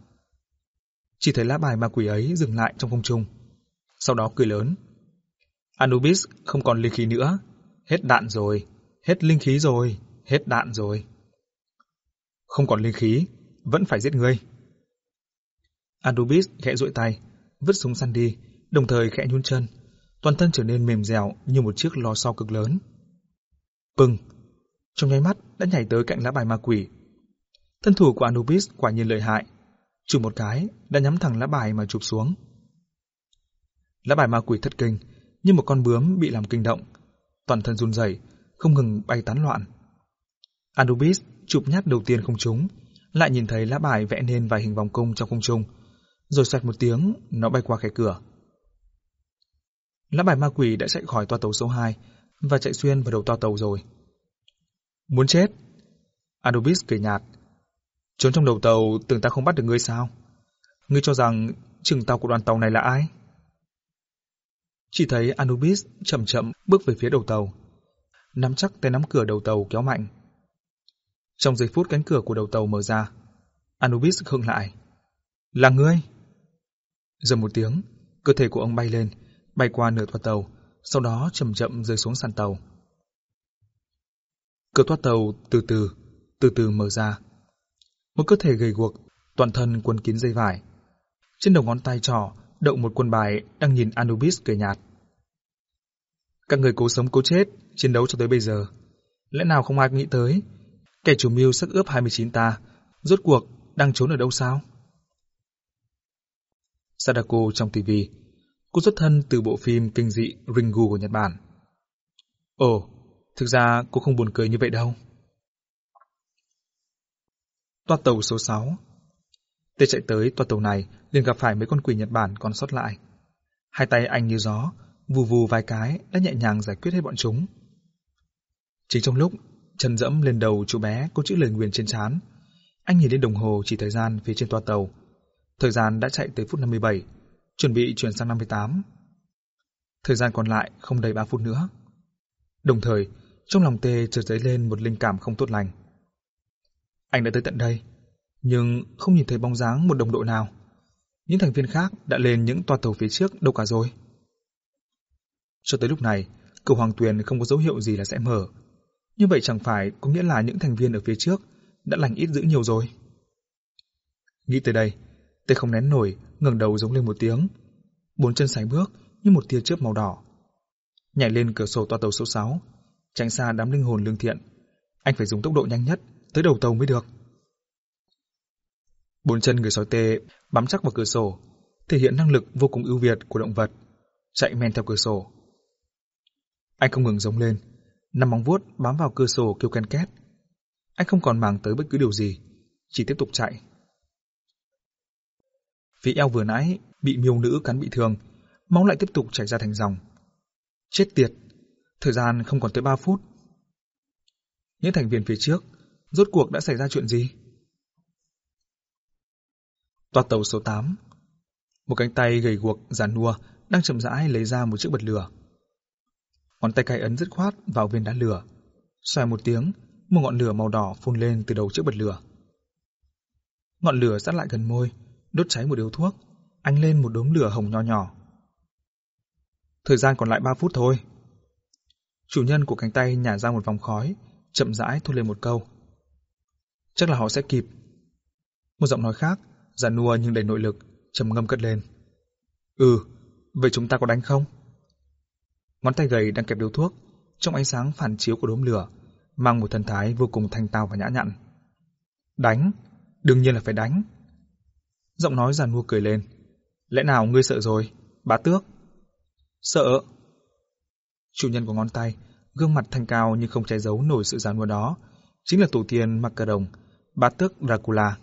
Chỉ thấy lá bài ma quỷ ấy dừng lại trong không trung. Sau đó cười lớn. Anubis không còn linh khí nữa. Hết đạn rồi. Hết linh khí rồi. Hết đạn rồi. Không còn linh khí. Vẫn phải giết ngươi. Anubis khẽ duỗi tay, vứt súng săn đi, đồng thời khẽ nhún chân. Toàn thân trở nên mềm dẻo như một chiếc lò xo cực lớn. Pừng! Trong nháy mắt đã nhảy tới cạnh lá bài ma quỷ. Thân thủ của Anubis quả nhiên lợi hại. Chụp một cái, đã nhắm thẳng lá bài mà chụp xuống. Lá bài ma quỷ thất kinh, như một con bướm bị làm kinh động. Toàn thân run rẩy, không ngừng bay tán loạn. Anubis chụp nhát đầu tiên không trúng, lại nhìn thấy lá bài vẽ nên vài hình vòng cung trong không trung, rồi xoẹt một tiếng, nó bay qua khe cửa. Lá bài ma quỷ đã chạy khỏi toa tàu số 2 và chạy xuyên vào đầu toa tàu rồi. Muốn chết? Anubis cười nhạt. Trốn trong đầu tàu tưởng ta không bắt được ngươi sao? Ngươi cho rằng trưởng tàu của đoàn tàu này là ai? Chỉ thấy Anubis chậm chậm bước về phía đầu tàu. Nắm chắc tay nắm cửa đầu tàu kéo mạnh. Trong giây phút cánh cửa của đầu tàu mở ra, Anubis khựng lại. Là ngươi! Giờ một tiếng, cơ thể của ông bay lên, bay qua nửa toa tàu, sau đó chậm chậm rơi xuống sàn tàu. Cửa toa tàu từ từ, từ từ mở ra. Một cơ thể gầy guộc, toàn thân quấn kín dây vải. Trên đầu ngón tay trỏ đậu một quân bài đang nhìn Anubis cười nhạt. Các người cố sống cố chết, chiến đấu cho tới bây giờ. Lẽ nào không ai nghĩ tới, kẻ chủ mưu sắc ướp 29 ta, rốt cuộc đang trốn ở đâu sao? Sadako trong TV, cô xuất thân từ bộ phim kinh dị Ringu của Nhật Bản. Ồ, thực ra cô không buồn cười như vậy đâu. Toa tàu số 6 Tê chạy tới toa tàu này liền gặp phải mấy con quỷ Nhật Bản còn sót lại. Hai tay anh như gió, vù vù vài cái đã nhẹ nhàng giải quyết hết bọn chúng. Chính trong lúc chân dẫm lên đầu chú bé có chữ lời nguyền trên trán, anh nhìn lên đồng hồ chỉ thời gian phía trên toa tàu. Thời gian đã chạy tới phút 57, chuẩn bị chuyển sang 58. Thời gian còn lại không đầy 3 phút nữa. Đồng thời, trong lòng Tê chợt dấy lên một linh cảm không tốt lành. Anh đã tới tận đây, nhưng không nhìn thấy bóng dáng một đồng đội nào. Những thành viên khác đã lên những toa tàu phía trước đâu cả rồi. Cho tới lúc này, cầu Hoàng Tuyền không có dấu hiệu gì là sẽ mở. Như vậy chẳng phải có nghĩa là những thành viên ở phía trước đã lành ít dữ nhiều rồi. Nghĩ tới đây, Tê không nén nổi, ngẩng đầu giống lên một tiếng. Bốn chân sải bước như một tia chớp màu đỏ. Nhảy lên cửa sổ toa tàu số 6, tránh xa đám linh hồn lương thiện. Anh phải dùng tốc độ nhanh nhất, tới đầu tàu mới được. Bốn chân người sói tê bám chắc vào cửa sổ, thể hiện năng lực vô cùng ưu việt của động vật, chạy men theo cửa sổ. Anh không ngừng giống lên, năm móng vuốt bám vào cửa sổ kêu ken két. Anh không còn màng tới bất cứ điều gì, chỉ tiếp tục chạy. Phía eo vừa nãy bị miêu nữ cắn bị thương, máu lại tiếp tục chảy ra thành dòng. Chết tiệt, thời gian không còn tới 3 phút. Những thành viên phía trước, rốt cuộc đã xảy ra chuyện gì? Toa tàu số 8 Một cánh tay gầy guộc, giàn nua, đang chậm rãi lấy ra một chiếc bật lửa. Ngón tay cay ấn dứt khoát vào viên đá lửa. xoay một tiếng, một ngọn lửa màu đỏ phun lên từ đầu chiếc bật lửa. Ngọn lửa sát lại gần môi, đốt cháy một điếu thuốc, anh lên một đốm lửa hồng nho nhỏ. Thời gian còn lại 3 phút thôi. Chủ nhân của cánh tay nhả ra một vòng khói, chậm rãi thốt lên một câu. Chắc là họ sẽ kịp. Một giọng nói khác, giả nua nhưng đầy nội lực, trầm ngâm cất lên. Ừ, vậy chúng ta có đánh không? Ngón tay gầy đang kẹp điếu thuốc, trong ánh sáng phản chiếu của đốm lửa, mang một thần thái vô cùng thanh tao và nhã nhặn. Đánh, đương nhiên là phải đánh. Giọng nói giàn mua cười lên. Lẽ nào ngươi sợ rồi, bá tước? Sợ. Chủ nhân của ngón tay, gương mặt thanh cao nhưng không che giấu nổi sự giàn mua đó, chính là tổ tiên Macaron, bá tước Dracula.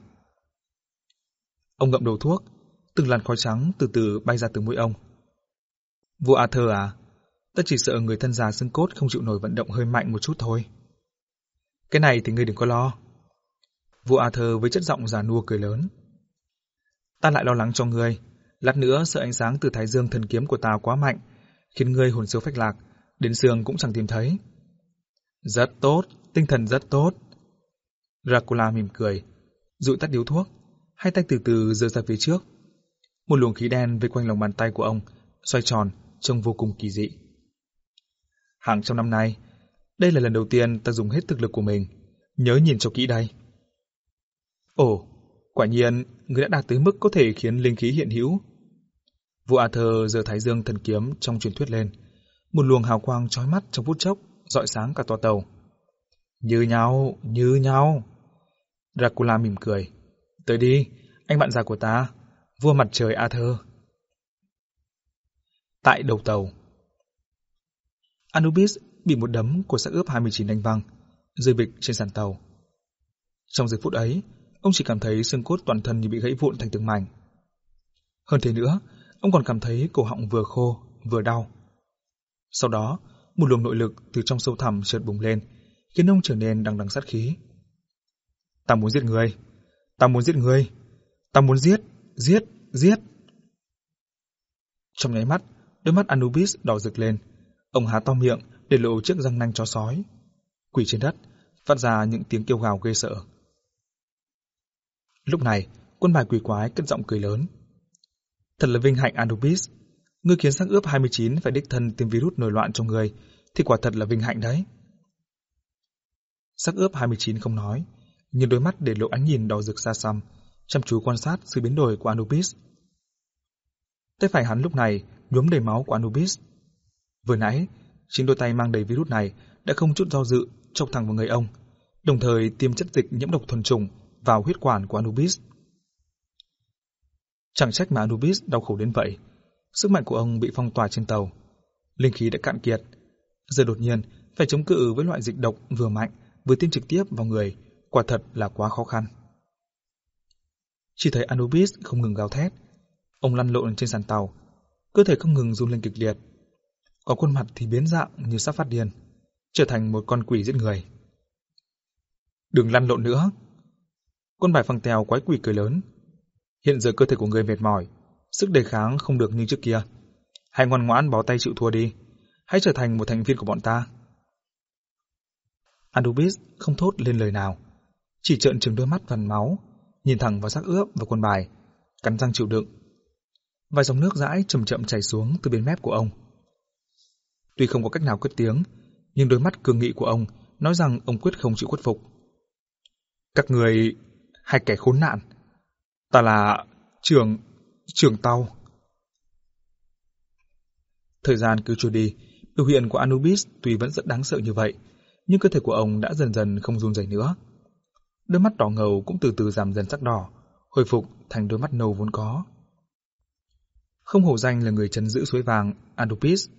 Ông ngậm đầu thuốc, từng làn khói trắng từ từ bay ra từ mũi ông. Vua Arthur à, ta chỉ sợ người thân già xương cốt không chịu nổi vận động hơi mạnh một chút thôi. Cái này thì ngươi đừng có lo. Vua Arthur với chất giọng già nua cười lớn. Ta lại lo lắng cho ngươi, lát nữa sợ ánh sáng từ thái dương thần kiếm của ta quá mạnh, khiến ngươi hồn siêu phách lạc, đến xương cũng chẳng tìm thấy. Rất tốt, tinh thần rất tốt. Dracula mỉm cười, dụi tắt điếu thuốc, hai tay từ từ giơ ra phía trước. Một luồng khí đen vây quanh lòng bàn tay của ông, xoay tròn, trông vô cùng kỳ dị. Hàng trong năm nay, đây là lần đầu tiên ta dùng hết thực lực của mình, nhớ nhìn cho kỹ đây. Ồ, quả nhiên, người đã đạt tới mức có thể khiến linh khí hiện hữu. Vua Arthur giờ thái dương thần kiếm trong truyền thuyết lên, một luồng hào quang chói mắt trong phút chốc, dọi sáng cả toa tàu. Như nhau, như nhau. Dracula mỉm cười. Tới đi, anh bạn già của ta, vua mặt trời Arthur. Tại đầu tàu Anubis bị một đấm của xác ướp 29 đánh văng, rơi bịch trên sàn tàu. Trong giây phút ấy, ông chỉ cảm thấy xương cốt toàn thân như bị gãy vụn thành từng mảnh. Hơn thế nữa, ông còn cảm thấy cổ họng vừa khô, vừa đau. Sau đó, một luồng nội lực từ trong sâu thẳm chợt bùng lên, khiến ông trở nên đằng đằng sát khí. Ta muốn giết người! Ta muốn giết người! Ta muốn giết! Giết! Giết! Trong nháy mắt, đôi mắt Anubis đỏ rực lên. Ông há to miệng để lộ chiếc răng nanh chó sói. Quỷ trên đất, phát ra những tiếng kêu gào ghê sợ. Lúc này, quân bài quỷ quái cất giọng cười lớn. Thật là vinh hạnh Anubis. Ngươi khiến xác ướp 29 phải đích thân tiêm virus nổi loạn trong người, thì quả thật là vinh hạnh đấy. Sắc ướp 29 không nói, nhưng đôi mắt để lộ ánh nhìn đỏ rực xa xăm, chăm chú quan sát sự biến đổi của Anubis. Tay phải hắn lúc này nhuốm đầy máu của Anubis. Vừa nãy, chính đôi tay mang đầy virus này đã không chút do dự chọc thẳng vào người ông, đồng thời tiêm chất dịch nhiễm độc thuần trùng vào huyết quản của Anubis. Chẳng trách mà Anubis đau khổ đến vậy. Sức mạnh của ông bị phong tỏa trên tàu. Linh khí đã cạn kiệt. Giờ đột nhiên, phải chống cự với loại dịch độc vừa mạnh vừa tiêm trực tiếp vào người, quả thật là quá khó khăn. Chỉ thấy Anubis không ngừng gào thét. Ông lăn lộn trên sàn tàu, cơ thể không ngừng run lên kịch liệt. Có khuôn mặt thì biến dạng như sắp phát điên, trở thành một con quỷ giết người. Đừng lăn lộn nữa. Con bài phăng tèo quái quỷ cười lớn. Hiện giờ cơ thể của người mệt mỏi, sức đề kháng không được như trước kia. Hãy ngoan ngoãn bó tay chịu thua đi. Hãy trở thành một thành viên của bọn ta. Anubis không thốt lên lời nào, chỉ trợn trừng đôi mắt vằn máu, nhìn thẳng vào xác ướp và quân bài, cắn răng chịu đựng. Vài dòng nước dãi chậm chậm chảy xuống từ bên mép của ông. Tuy không có cách nào cất tiếng, nhưng đôi mắt cường nghị của ông nói rằng ông quyết không chịu khuất phục. Các người, hai kẻ khốn nạn. Ta là trưởng, trưởng tàu. Thời gian cứ trôi đi, biểu hiện của Anubis tuy vẫn rất đáng sợ như vậy, nhưng cơ thể của ông đã dần dần không run rẩy nữa. Đôi mắt đỏ ngầu cũng từ từ giảm dần sắc đỏ, hồi phục thành đôi mắt nâu vốn có. Không hổ danh là người chấn giữ suối vàng Anubis,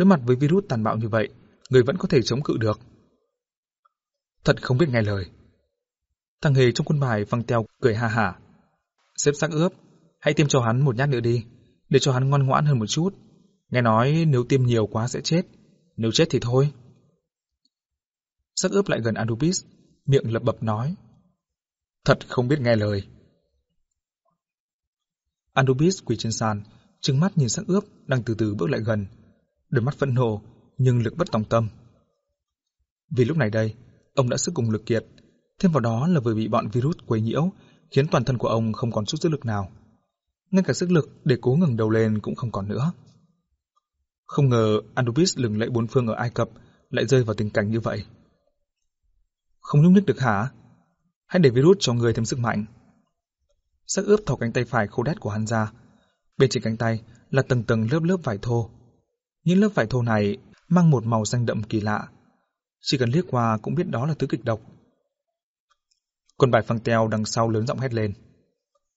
đối mặt với virus tàn bạo như vậy, người vẫn có thể chống cự được. Thật không biết nghe lời. Thằng hề trong quân bài văng teo cười ha hả. Xếp xác ướp, hãy tiêm cho hắn một nhát nữa đi, để cho hắn ngoan ngoãn hơn một chút. Nghe nói nếu tiêm nhiều quá sẽ chết, nếu chết thì thôi. Sắc ướp lại gần Anubis, miệng lập bập nói. Thật không biết nghe lời. Anubis quỳ trên sàn, trừng mắt nhìn sắc ướp đang từ từ bước lại gần, đôi mắt phẫn nộ nhưng lực bất tòng tâm. Vì lúc này đây, ông đã sức cùng lực kiệt, thêm vào đó là vừa bị bọn virus quấy nhiễu, khiến toàn thân của ông không còn chút sức lực nào. Ngay cả sức lực để cố ngẩng đầu lên cũng không còn nữa. Không ngờ Anubis lừng lẫy bốn phương ở Ai Cập lại rơi vào tình cảnh như vậy. Không nhúc nhích được hả? Hãy để virus cho người thêm sức mạnh. Sắc ướp thò cánh tay phải khô đét của hắn ra. Bên trên cánh tay là tầng tầng lớp lớp vải thô. Những lớp vải thô này mang một màu xanh đậm kỳ lạ. Chỉ cần liếc qua cũng biết đó là thứ kịch độc. Con bài phăng teo đằng sau lớn giọng hét lên.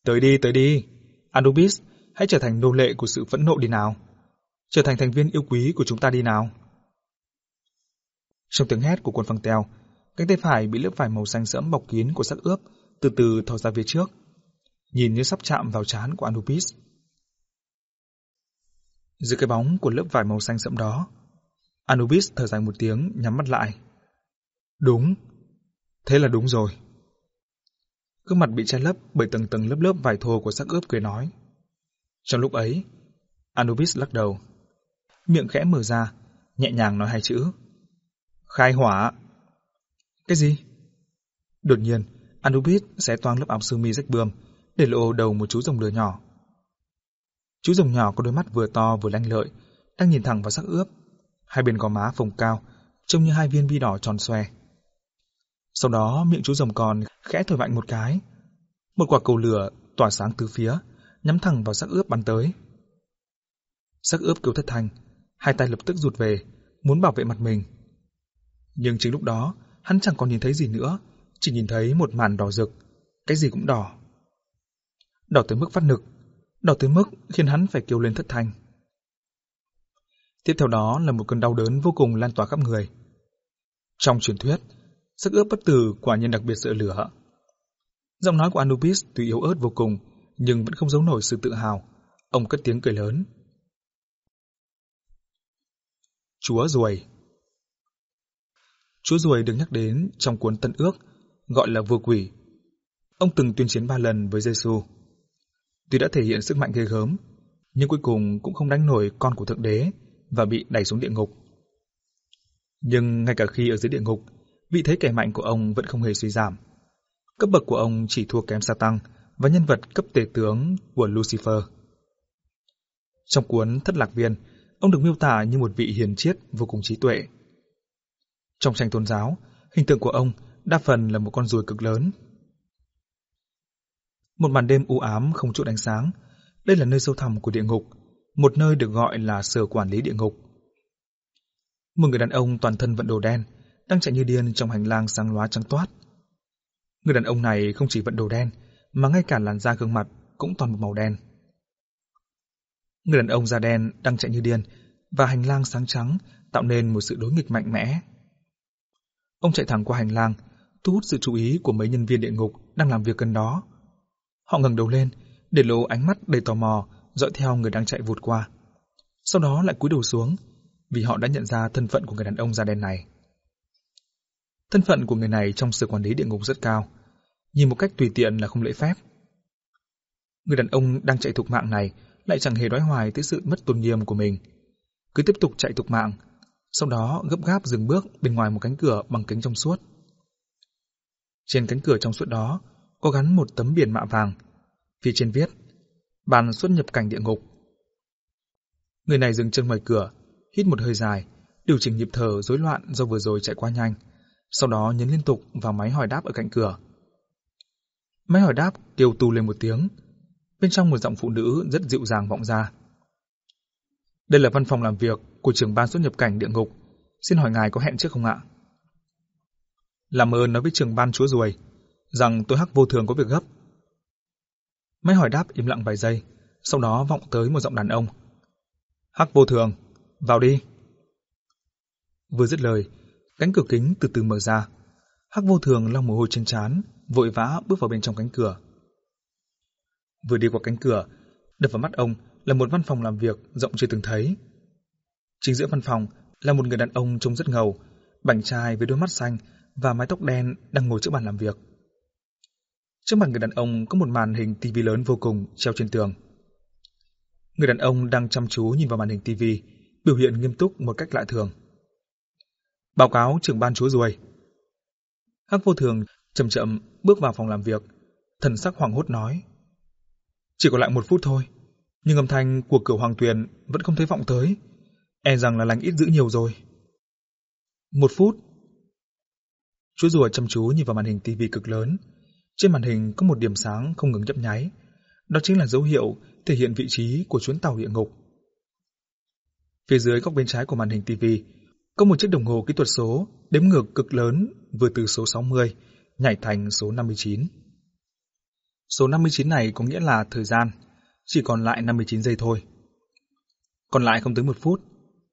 Tới đi, tới đi. Anubis, hãy trở thành nô lệ của sự phẫn nộ đi nào. Trở thành thành viên yêu quý của chúng ta đi nào. Trong tiếng hét của quân phăng teo, Cánh tay phải bị lớp vải màu xanh sẫm bọc kín của sắc ướp từ từ thò ra phía trước, nhìn như sắp chạm vào trán của Anubis. Dưới cái bóng của lớp vải màu xanh sẫm đó, Anubis thở dài một tiếng nhắm mắt lại. Đúng, thế là đúng rồi. Gương mặt bị che lấp bởi tầng tầng lớp lớp vải thô của sắc ướp cười nói. Trong lúc ấy, Anubis lắc đầu, miệng khẽ mở ra, nhẹ nhàng nói hai chữ. Khai hỏa. Cái gì? Đột nhiên, Anubis xé toang lớp áo sơ mi rách bươm, để lộ đầu một chú rồng lửa nhỏ. Chú rồng nhỏ có đôi mắt vừa to vừa lanh lợi, đang nhìn thẳng vào sắc ướp. Hai bên gò má phồng cao, trông như hai viên bi đỏ tròn xoe. Sau đó miệng chú rồng còn khẽ thổi mạnh một cái. Một quả cầu lửa tỏa sáng từ phía, nhắm thẳng vào sắc ướp bắn tới. Sắc ướp kêu thất thanh, hai tay lập tức rụt về, muốn bảo vệ mặt mình. Nhưng chính lúc đó, hắn chẳng còn nhìn thấy gì nữa, chỉ nhìn thấy một màn đỏ rực, cái gì cũng đỏ. Đỏ tới mức phát nực, đau tới mức khiến hắn phải kêu lên thất thanh. Tiếp theo đó là một cơn đau đớn vô cùng lan tỏa khắp người. Trong truyền thuyết, sức ướp bất tử quả nhiên đặc biệt sợ lửa. Giọng nói của Anubis tuy yếu ớt vô cùng, nhưng vẫn không giấu nổi sự tự hào. Ông cất tiếng cười lớn. Chúa Ruồi Chúa Ruồi được nhắc đến trong cuốn Tân Ước, gọi là vua quỷ. Ông từng tuyên chiến ba lần với Giêsu. Tuy đã thể hiện sức mạnh ghê gớm, nhưng cuối cùng cũng không đánh nổi con của Thượng Đế và bị đẩy xuống địa ngục. Nhưng ngay cả khi ở dưới địa ngục, vị thế kẻ mạnh của ông vẫn không hề suy giảm. Cấp bậc của ông chỉ thua kém Satan và nhân vật cấp tể tướng của Lucifer. Trong cuốn Thất Lạc Viên, ông được miêu tả như một vị hiền triết vô cùng trí tuệ. Trong tranh tôn giáo, hình tượng của ông đa phần là một con ruồi cực lớn. Một màn đêm u ám không chút ánh sáng, đây là nơi sâu thẳm của địa ngục, một nơi được gọi là sở quản lý địa ngục. Một người đàn ông toàn thân vận đồ đen, đang chạy như điên trong hành lang sáng loá trắng toát. Người đàn ông này không chỉ vận đồ đen, mà ngay cả làn da gương mặt cũng toàn một màu đen. Người đàn ông da đen đang chạy như điên, và hành lang sáng trắng tạo nên một sự đối nghịch mạnh mẽ. Ông chạy thẳng qua hành lang, thu hút sự chú ý của mấy nhân viên địa ngục đang làm việc gần đó. Họ ngẩng đầu lên, để lộ ánh mắt đầy tò mò, dõi theo người đang chạy vụt qua. Sau đó lại cúi đầu xuống, vì họ đã nhận ra thân phận của người đàn ông da đen này. Thân phận của người này trong sự quản lý địa ngục rất cao, nhìn một cách tùy tiện là không lễ phép. Người đàn ông đang chạy thục mạng này lại chẳng hề đói hoài tới sự mất tôn nghiêm của mình. Cứ tiếp tục chạy thục mạng, sau đó gấp gáp dừng bước bên ngoài một cánh cửa bằng kính trong suốt. Trên cánh cửa trong suốt đó có gắn một tấm biển mạ vàng, phía trên viết Bàn xuất nhập cảnh địa ngục. Người này dừng chân ngoài cửa, hít một hơi dài, điều chỉnh nhịp thở rối loạn do vừa rồi chạy quá nhanh, sau đó nhấn liên tục vào máy hỏi đáp ở cạnh cửa. Máy hỏi đáp kêu tu lên một tiếng, bên trong một giọng phụ nữ rất dịu dàng vọng ra. Đây là văn phòng làm việc của trưởng ban xuất nhập cảnh địa ngục, xin hỏi ngài có hẹn trước không ạ? Làm ơn nói với trưởng ban chúa ruồi, rằng tôi hắc vô thường có việc gấp. Máy hỏi đáp im lặng vài giây, sau đó vọng tới một giọng đàn ông. Hắc vô thường, vào đi. Vừa dứt lời, cánh cửa kính từ từ mở ra. Hắc vô thường lau mồ hôi trên trán, vội vã bước vào bên trong cánh cửa. Vừa đi qua cánh cửa, đập vào mắt ông là một văn phòng làm việc rộng chưa từng thấy. Chính giữa văn phòng là một người đàn ông trông rất ngầu, bảnh trai với đôi mắt xanh và mái tóc đen đang ngồi trước bàn làm việc. Trước mặt người đàn ông có một màn hình tivi lớn vô cùng treo trên tường. Người đàn ông đang chăm chú nhìn vào màn hình tivi, biểu hiện nghiêm túc một cách lạ thường. Báo cáo trưởng ban chúa ruồi. Hắc vô thường chậm chậm bước vào phòng làm việc, thần sắc hoảng hốt nói. Chỉ còn lại một phút thôi, nhưng âm thanh của cửa hoàng tuyền vẫn không thấy vọng tới. E rằng là lành ít dữ nhiều rồi. Một phút. Chúa rùa chăm chú nhìn vào màn hình tivi cực lớn. Trên màn hình có một điểm sáng không ngừng nhấp nháy. Đó chính là dấu hiệu thể hiện vị trí của chuyến tàu địa ngục. Phía dưới góc bên trái của màn hình TV có một chiếc đồng hồ kỹ thuật số đếm ngược cực lớn vừa từ số 60 nhảy thành số 59. Số 59 này có nghĩa là thời gian, chỉ còn lại 59 giây thôi. Còn lại không tới một phút,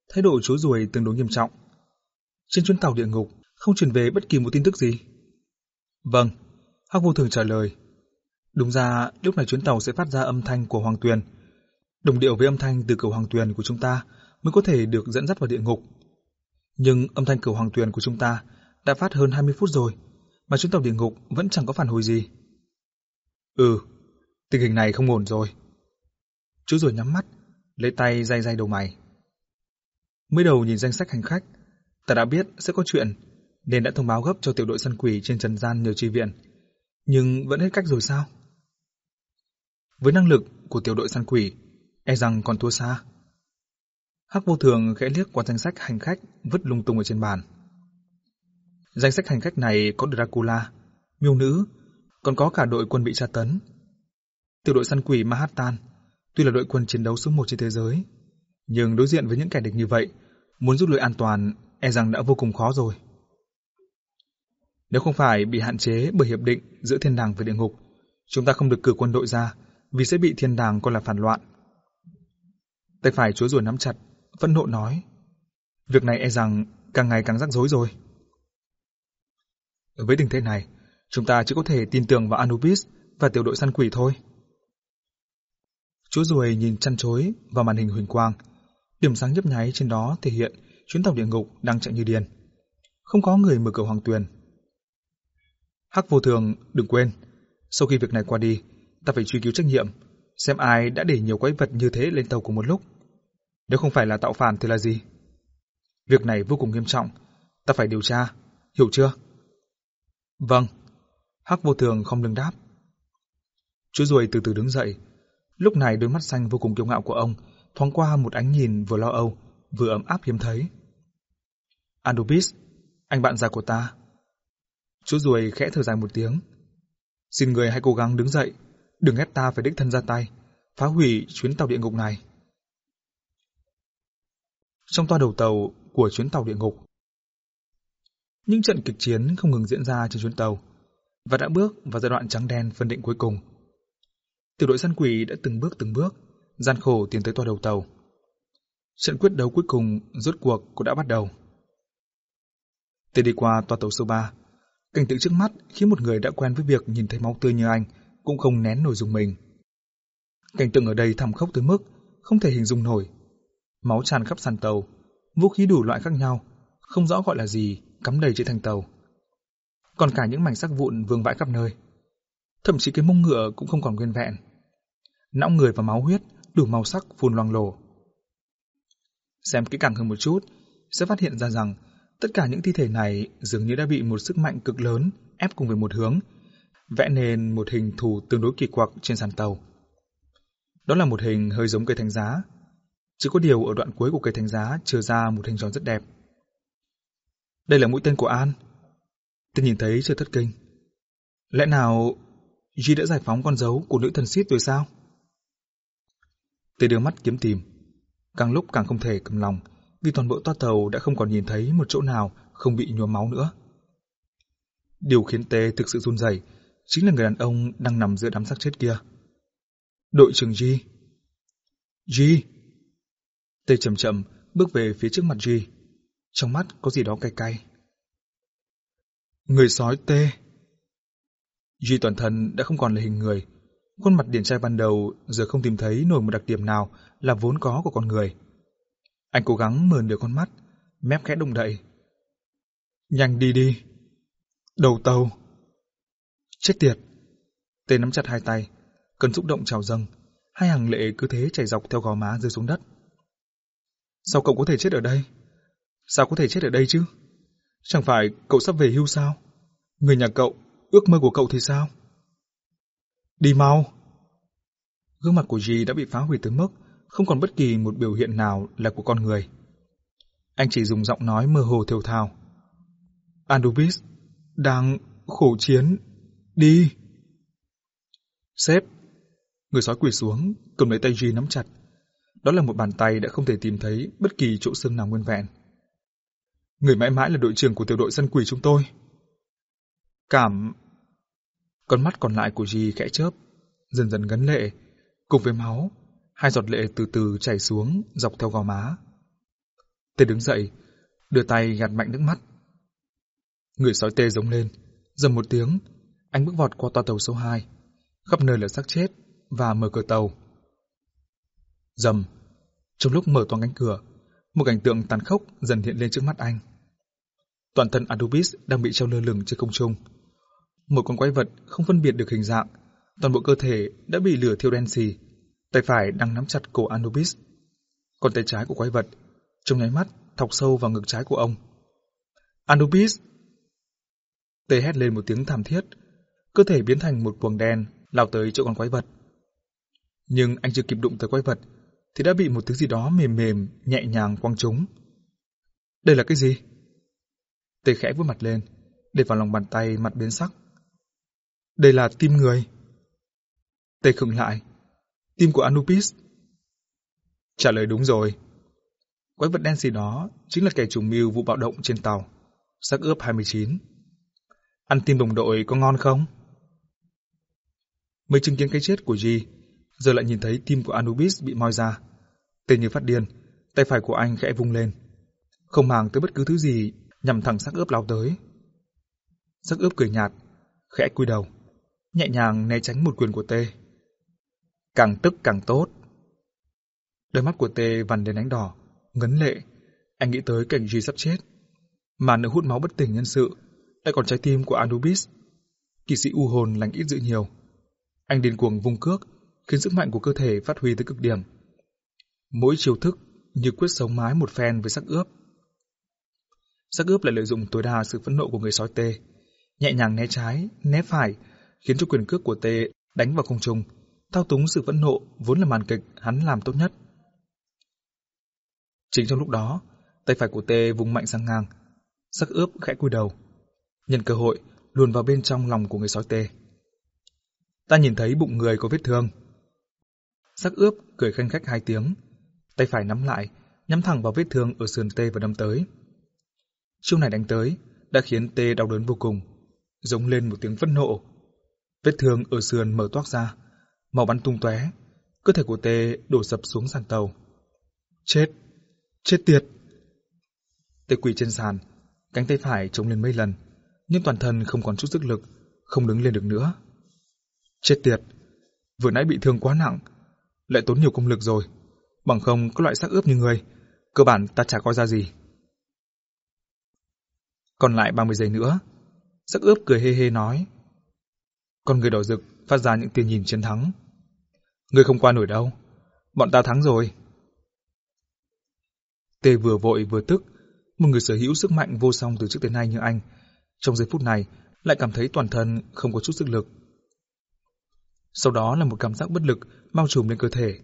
thái độ chúa ruồi tương đối nghiêm trọng. Trên chuyến tàu địa ngục không truyền về bất kỳ một tin tức gì. Vâng, Hắc vô thường trả lời. Đúng ra, lúc này chuyến tàu sẽ phát ra âm thanh của Hoàng Tuyền. Đồng điệu với âm thanh từ cầu Hoàng Tuyền của chúng ta mới có thể được dẫn dắt vào địa ngục. Nhưng âm thanh cầu Hoàng Tuyền của chúng ta đã phát hơn 20 phút rồi, mà chuyến tàu địa ngục vẫn chẳng có phản hồi gì. Ừ, tình hình này không ổn rồi. Chú rồi nhắm mắt, lấy tay day day đầu mày. Mới đầu nhìn danh sách hành khách, ta đã biết sẽ có chuyện, nên đã thông báo gấp cho tiểu đội săn quỷ trên trần gian nhờ tri viện. Nhưng vẫn hết cách rồi sao? Với năng lực của tiểu đội săn quỷ, e rằng còn thua xa. Hắc vô thường khẽ liếc qua danh sách hành khách vứt lung tung ở trên bàn. Danh sách hành khách này có Dracula, miêu nữ, còn có cả đội quân bị tra tấn. Tiểu đội săn quỷ Manhattan, tuy là đội quân chiến đấu số một trên thế giới, nhưng đối diện với những kẻ địch như vậy, muốn rút lui an toàn e rằng đã vô cùng khó rồi. Nếu không phải bị hạn chế bởi hiệp định giữa thiên đàng và địa ngục, chúng ta không được cử quân đội ra vì sẽ bị thiên đàng coi là phản loạn. Tay phải chúa rùa nắm chặt, phẫn nộ nói. Việc này e rằng càng ngày càng rắc rối rồi. Với tình thế này, chúng ta chỉ có thể tin tưởng vào Anubis và tiểu đội săn quỷ thôi. Chúa ruồi nhìn chăn chối vào màn hình huỳnh quang. Điểm sáng nhấp nháy trên đó thể hiện chuyến tàu địa ngục đang chạy như điên. Không có người mở cửa hoàng tuyền. Hắc vô thường, đừng quên, sau khi việc này qua đi, ta phải truy cứu trách nhiệm, xem ai đã để nhiều quái vật như thế lên tàu cùng một lúc. Nếu không phải là tạo phản thì là gì? Việc này vô cùng nghiêm trọng, ta phải điều tra, hiểu chưa? Vâng. Hắc vô thường không lưng đáp. Chú ruồi từ từ đứng dậy. Lúc này đôi mắt xanh vô cùng kiêu ngạo của ông thoáng qua một ánh nhìn vừa lo âu, vừa ấm áp hiếm thấy. Anubis, anh bạn già của ta. Chú ruồi khẽ thở dài một tiếng. Xin người hãy cố gắng đứng dậy, đừng ép ta phải đích thân ra tay, phá hủy chuyến tàu địa ngục này. Trong toa đầu tàu của chuyến tàu địa ngục, những trận kịch chiến không ngừng diễn ra trên chuyến tàu và đã bước vào giai đoạn trắng đen phân định cuối cùng. Tiểu đội săn quỷ đã từng bước từng bước, gian khổ tiến tới toa đầu tàu. Trận quyết đấu cuối cùng rốt cuộc cũng đã bắt đầu. Từ đi qua toa tàu số 3, cảnh tượng trước mắt khiến một người đã quen với việc nhìn thấy máu tươi như anh cũng không nén nổi dùng mình. Cảnh tượng ở đây thảm khốc tới mức không thể hình dung nổi. Máu tràn khắp sàn tàu, vũ khí đủ loại khác nhau, không rõ gọi là gì, cắm đầy trên thành tàu. Còn cả những mảnh xác vụn vương vãi khắp nơi. Thậm chí cái mông ngựa cũng không còn nguyên vẹn. Não người và máu huyết đủ màu sắc phun loang lổ. Xem kỹ càng hơn một chút, sẽ phát hiện ra rằng tất cả những thi thể này dường như đã bị một sức mạnh cực lớn ép cùng về một hướng, vẽ nên một hình thù tương đối kỳ quặc trên sàn tàu. Đó là một hình hơi giống cây thánh giá, chỉ có điều ở đoạn cuối của cây thánh giá chừa ra một hình tròn rất đẹp. Đây là mũi tên của An. Tôi nhìn thấy chưa thất kinh. Lẽ nào G đã giải phóng con dấu của nữ thần Sith rồi sao? Tôi đưa mắt kiếm tìm. Càng lúc càng không thể cầm lòng, vì toàn bộ toa tàu đã không còn nhìn thấy một chỗ nào không bị nhuốm máu nữa. Điều khiến Tê thực sự run rẩy chính là người đàn ông đang nằm giữa đám xác chết kia. Đội trưởng G. G. Tê chậm chậm bước về phía trước mặt G. Trong mắt có gì đó cay cay. Người sói Tê. G toàn thân đã không còn là hình người. Khuôn mặt điển trai ban đầu giờ không tìm thấy nổi một đặc điểm nào là vốn có của con người. Anh cố gắng mờn được con mắt, mép khẽ động đậy. Nhanh đi đi. Đầu tàu. Chết tiệt. Tê nắm chặt hai tay, cơn xúc động trào dâng, hai hàng lệ cứ thế chảy dọc theo gò má rơi xuống đất. Sao cậu có thể chết ở đây? Sao có thể chết ở đây chứ? Chẳng phải cậu sắp về hưu sao? Người nhà cậu, ước mơ của cậu thì sao? Đi mau! Gương mặt của G đã bị phá hủy tới mức không còn bất kỳ một biểu hiện nào là của con người. Anh chỉ dùng giọng nói mơ hồ thều thào. Anubis đang khổ chiến. Đi! Sếp! Người sói quỳ xuống, cầm lấy tay G nắm chặt. Đó là một bàn tay đã không thể tìm thấy bất kỳ chỗ xương nào nguyên vẹn. Người mãi mãi là đội trưởng của tiểu đội săn quỷ chúng tôi. Cảm... Con mắt còn lại của G khẽ chớp, dần dần ngấn lệ, cùng với máu, hai giọt lệ từ từ chảy xuống dọc theo gò má. Tê đứng dậy, đưa tay gạt mạnh nước mắt. Người sói tê giống lên, dầm một tiếng, anh bước vọt qua toa tàu số 2, khắp nơi là xác chết và mở cửa tàu. Dầm, trong lúc mở toang cánh cửa, một cảnh tượng tàn khốc dần hiện lên trước mắt anh. Toàn thân Anubis đang bị treo lơ lửng trên không trung. Một con quái vật không phân biệt được hình dạng, toàn bộ cơ thể đã bị lửa thiêu đen xì. Tay phải đang nắm chặt cổ Anubis. Còn tay trái của quái vật, trong nháy mắt, thọc sâu vào ngực trái của ông. Anubis! Tê hét lên một tiếng thảm thiết, cơ thể biến thành một quầng đen, lao tới chỗ con quái vật. Nhưng anh chưa kịp đụng tới quái vật, thì đã bị một thứ gì đó mềm mềm, nhẹ nhàng quăng trúng. Đây là cái gì? Tê khẽ vuốt mặt lên, để vào lòng bàn tay mặt biến sắc. Đây là tim người. Tê khựng lại. Tim của Anubis. Trả lời đúng rồi. Quái vật đen gì đó chính là kẻ chủ mưu vụ bạo động trên tàu. Sắc ướp 29. Ăn tim đồng đội có ngon không? Mới chứng kiến cái chết của G, giờ lại nhìn thấy tim của Anubis bị moi ra. Tên như phát điên, tay phải của anh khẽ vung lên, không mang tới bất cứ thứ gì nhằm thẳng sắc ướp lao tới. Sắc ướp cười nhạt, khẽ cúi đầu, nhẹ nhàng né tránh một quyền của Tê. Càng tức càng tốt. Đôi mắt của Tê vằn đến ánh đỏ, ngấn lệ. Anh nghĩ tới cảnh Duy sắp chết. Mà nữ hút máu bất tỉnh nhân sự, lại còn trái tim của Anubis. Kỳ sĩ u hồn lành ít dữ nhiều. Anh điên cuồng vung cước, khiến sức mạnh của cơ thể phát huy tới cực điểm. Mỗi chiêu thức như quyết sống mái một phen với sắc ướp. Sắc ướp lại lợi dụng tối đa sự phẫn nộ của người sói tê, nhẹ nhàng né trái, né phải, khiến cho quyền cước của tê đánh vào không trung, thao túng sự phẫn nộ vốn là màn kịch hắn làm tốt nhất. Chính trong lúc đó, tay phải của tê vùng mạnh sang ngang, sắc ướp khẽ cúi đầu, Nhận cơ hội luồn vào bên trong lòng của người sói tê. Ta nhìn thấy bụng người có vết thương. Sắc ướp cười khanh khách hai tiếng, tay phải nắm lại, nhắm thẳng vào vết thương ở sườn tê và đâm tới. Chiêu này đánh tới đã khiến tê đau đớn vô cùng, giống lên một tiếng phẫn nộ. Vết thương ở sườn mở toác ra, màu bắn tung tóe, cơ thể của tê đổ sập xuống sàn tàu. Chết, chết tiệt. Tê quỳ trên sàn, cánh tay phải chống lên mấy lần, nhưng toàn thân không còn chút sức lực, không đứng lên được nữa. Chết tiệt, vừa nãy bị thương quá nặng, lại tốn nhiều công lực rồi, bằng không có loại xác ướp như người, cơ bản ta chả coi ra gì. Còn lại 30 giây nữa, sắc ướp cười hê hê nói. Con người đỏ rực phát ra những tia nhìn chiến thắng. Người không qua nổi đâu, bọn ta thắng rồi. Tê vừa vội vừa tức, một người sở hữu sức mạnh vô song từ trước đến nay như anh, trong giây phút này lại cảm thấy toàn thân không có chút sức lực. Sau đó là một cảm giác bất lực bao trùm lên cơ thể.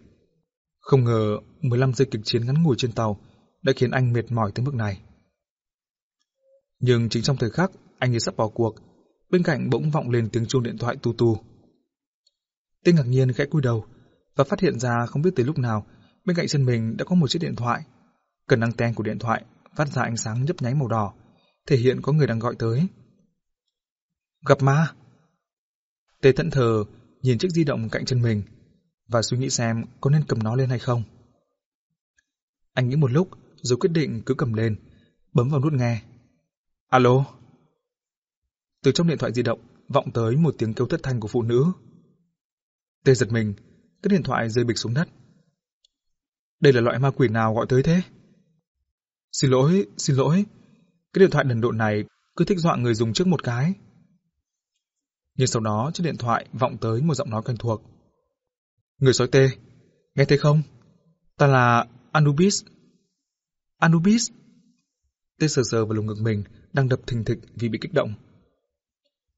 Không ngờ 15 giây kịch chiến ngắn ngủi trên tàu đã khiến anh mệt mỏi tới mức này. Nhưng chính trong thời khắc anh như sắp bỏ cuộc, bên cạnh bỗng vọng lên tiếng chuông điện thoại tu tu. Tên ngạc nhiên khẽ cúi đầu và phát hiện ra không biết từ lúc nào bên cạnh chân mình đã có một chiếc điện thoại. Cần năng ten của điện thoại phát ra ánh sáng nhấp nháy màu đỏ, thể hiện có người đang gọi tới. Gặp ma! Tề thận thờ nhìn chiếc di động cạnh chân mình và suy nghĩ xem có nên cầm nó lên hay không. Anh nghĩ một lúc rồi quyết định cứ cầm lên, bấm vào nút nghe. Alo? Từ trong điện thoại di động vọng tới một tiếng kêu thất thanh của phụ nữ. Tê giật mình, cái điện thoại rơi bịch xuống đất. Đây là loại ma quỷ nào gọi tới thế? Xin lỗi, xin lỗi. Cái điện thoại đần độn này cứ thích dọa người dùng trước một cái. Nhưng sau đó chiếc điện thoại vọng tới một giọng nói quen thuộc. Người sói tê, nghe thấy không? Ta là Anubis. Anubis? Tê sờ sờ vào lồng ngực mình, đang đập thình thịch vì bị kích động.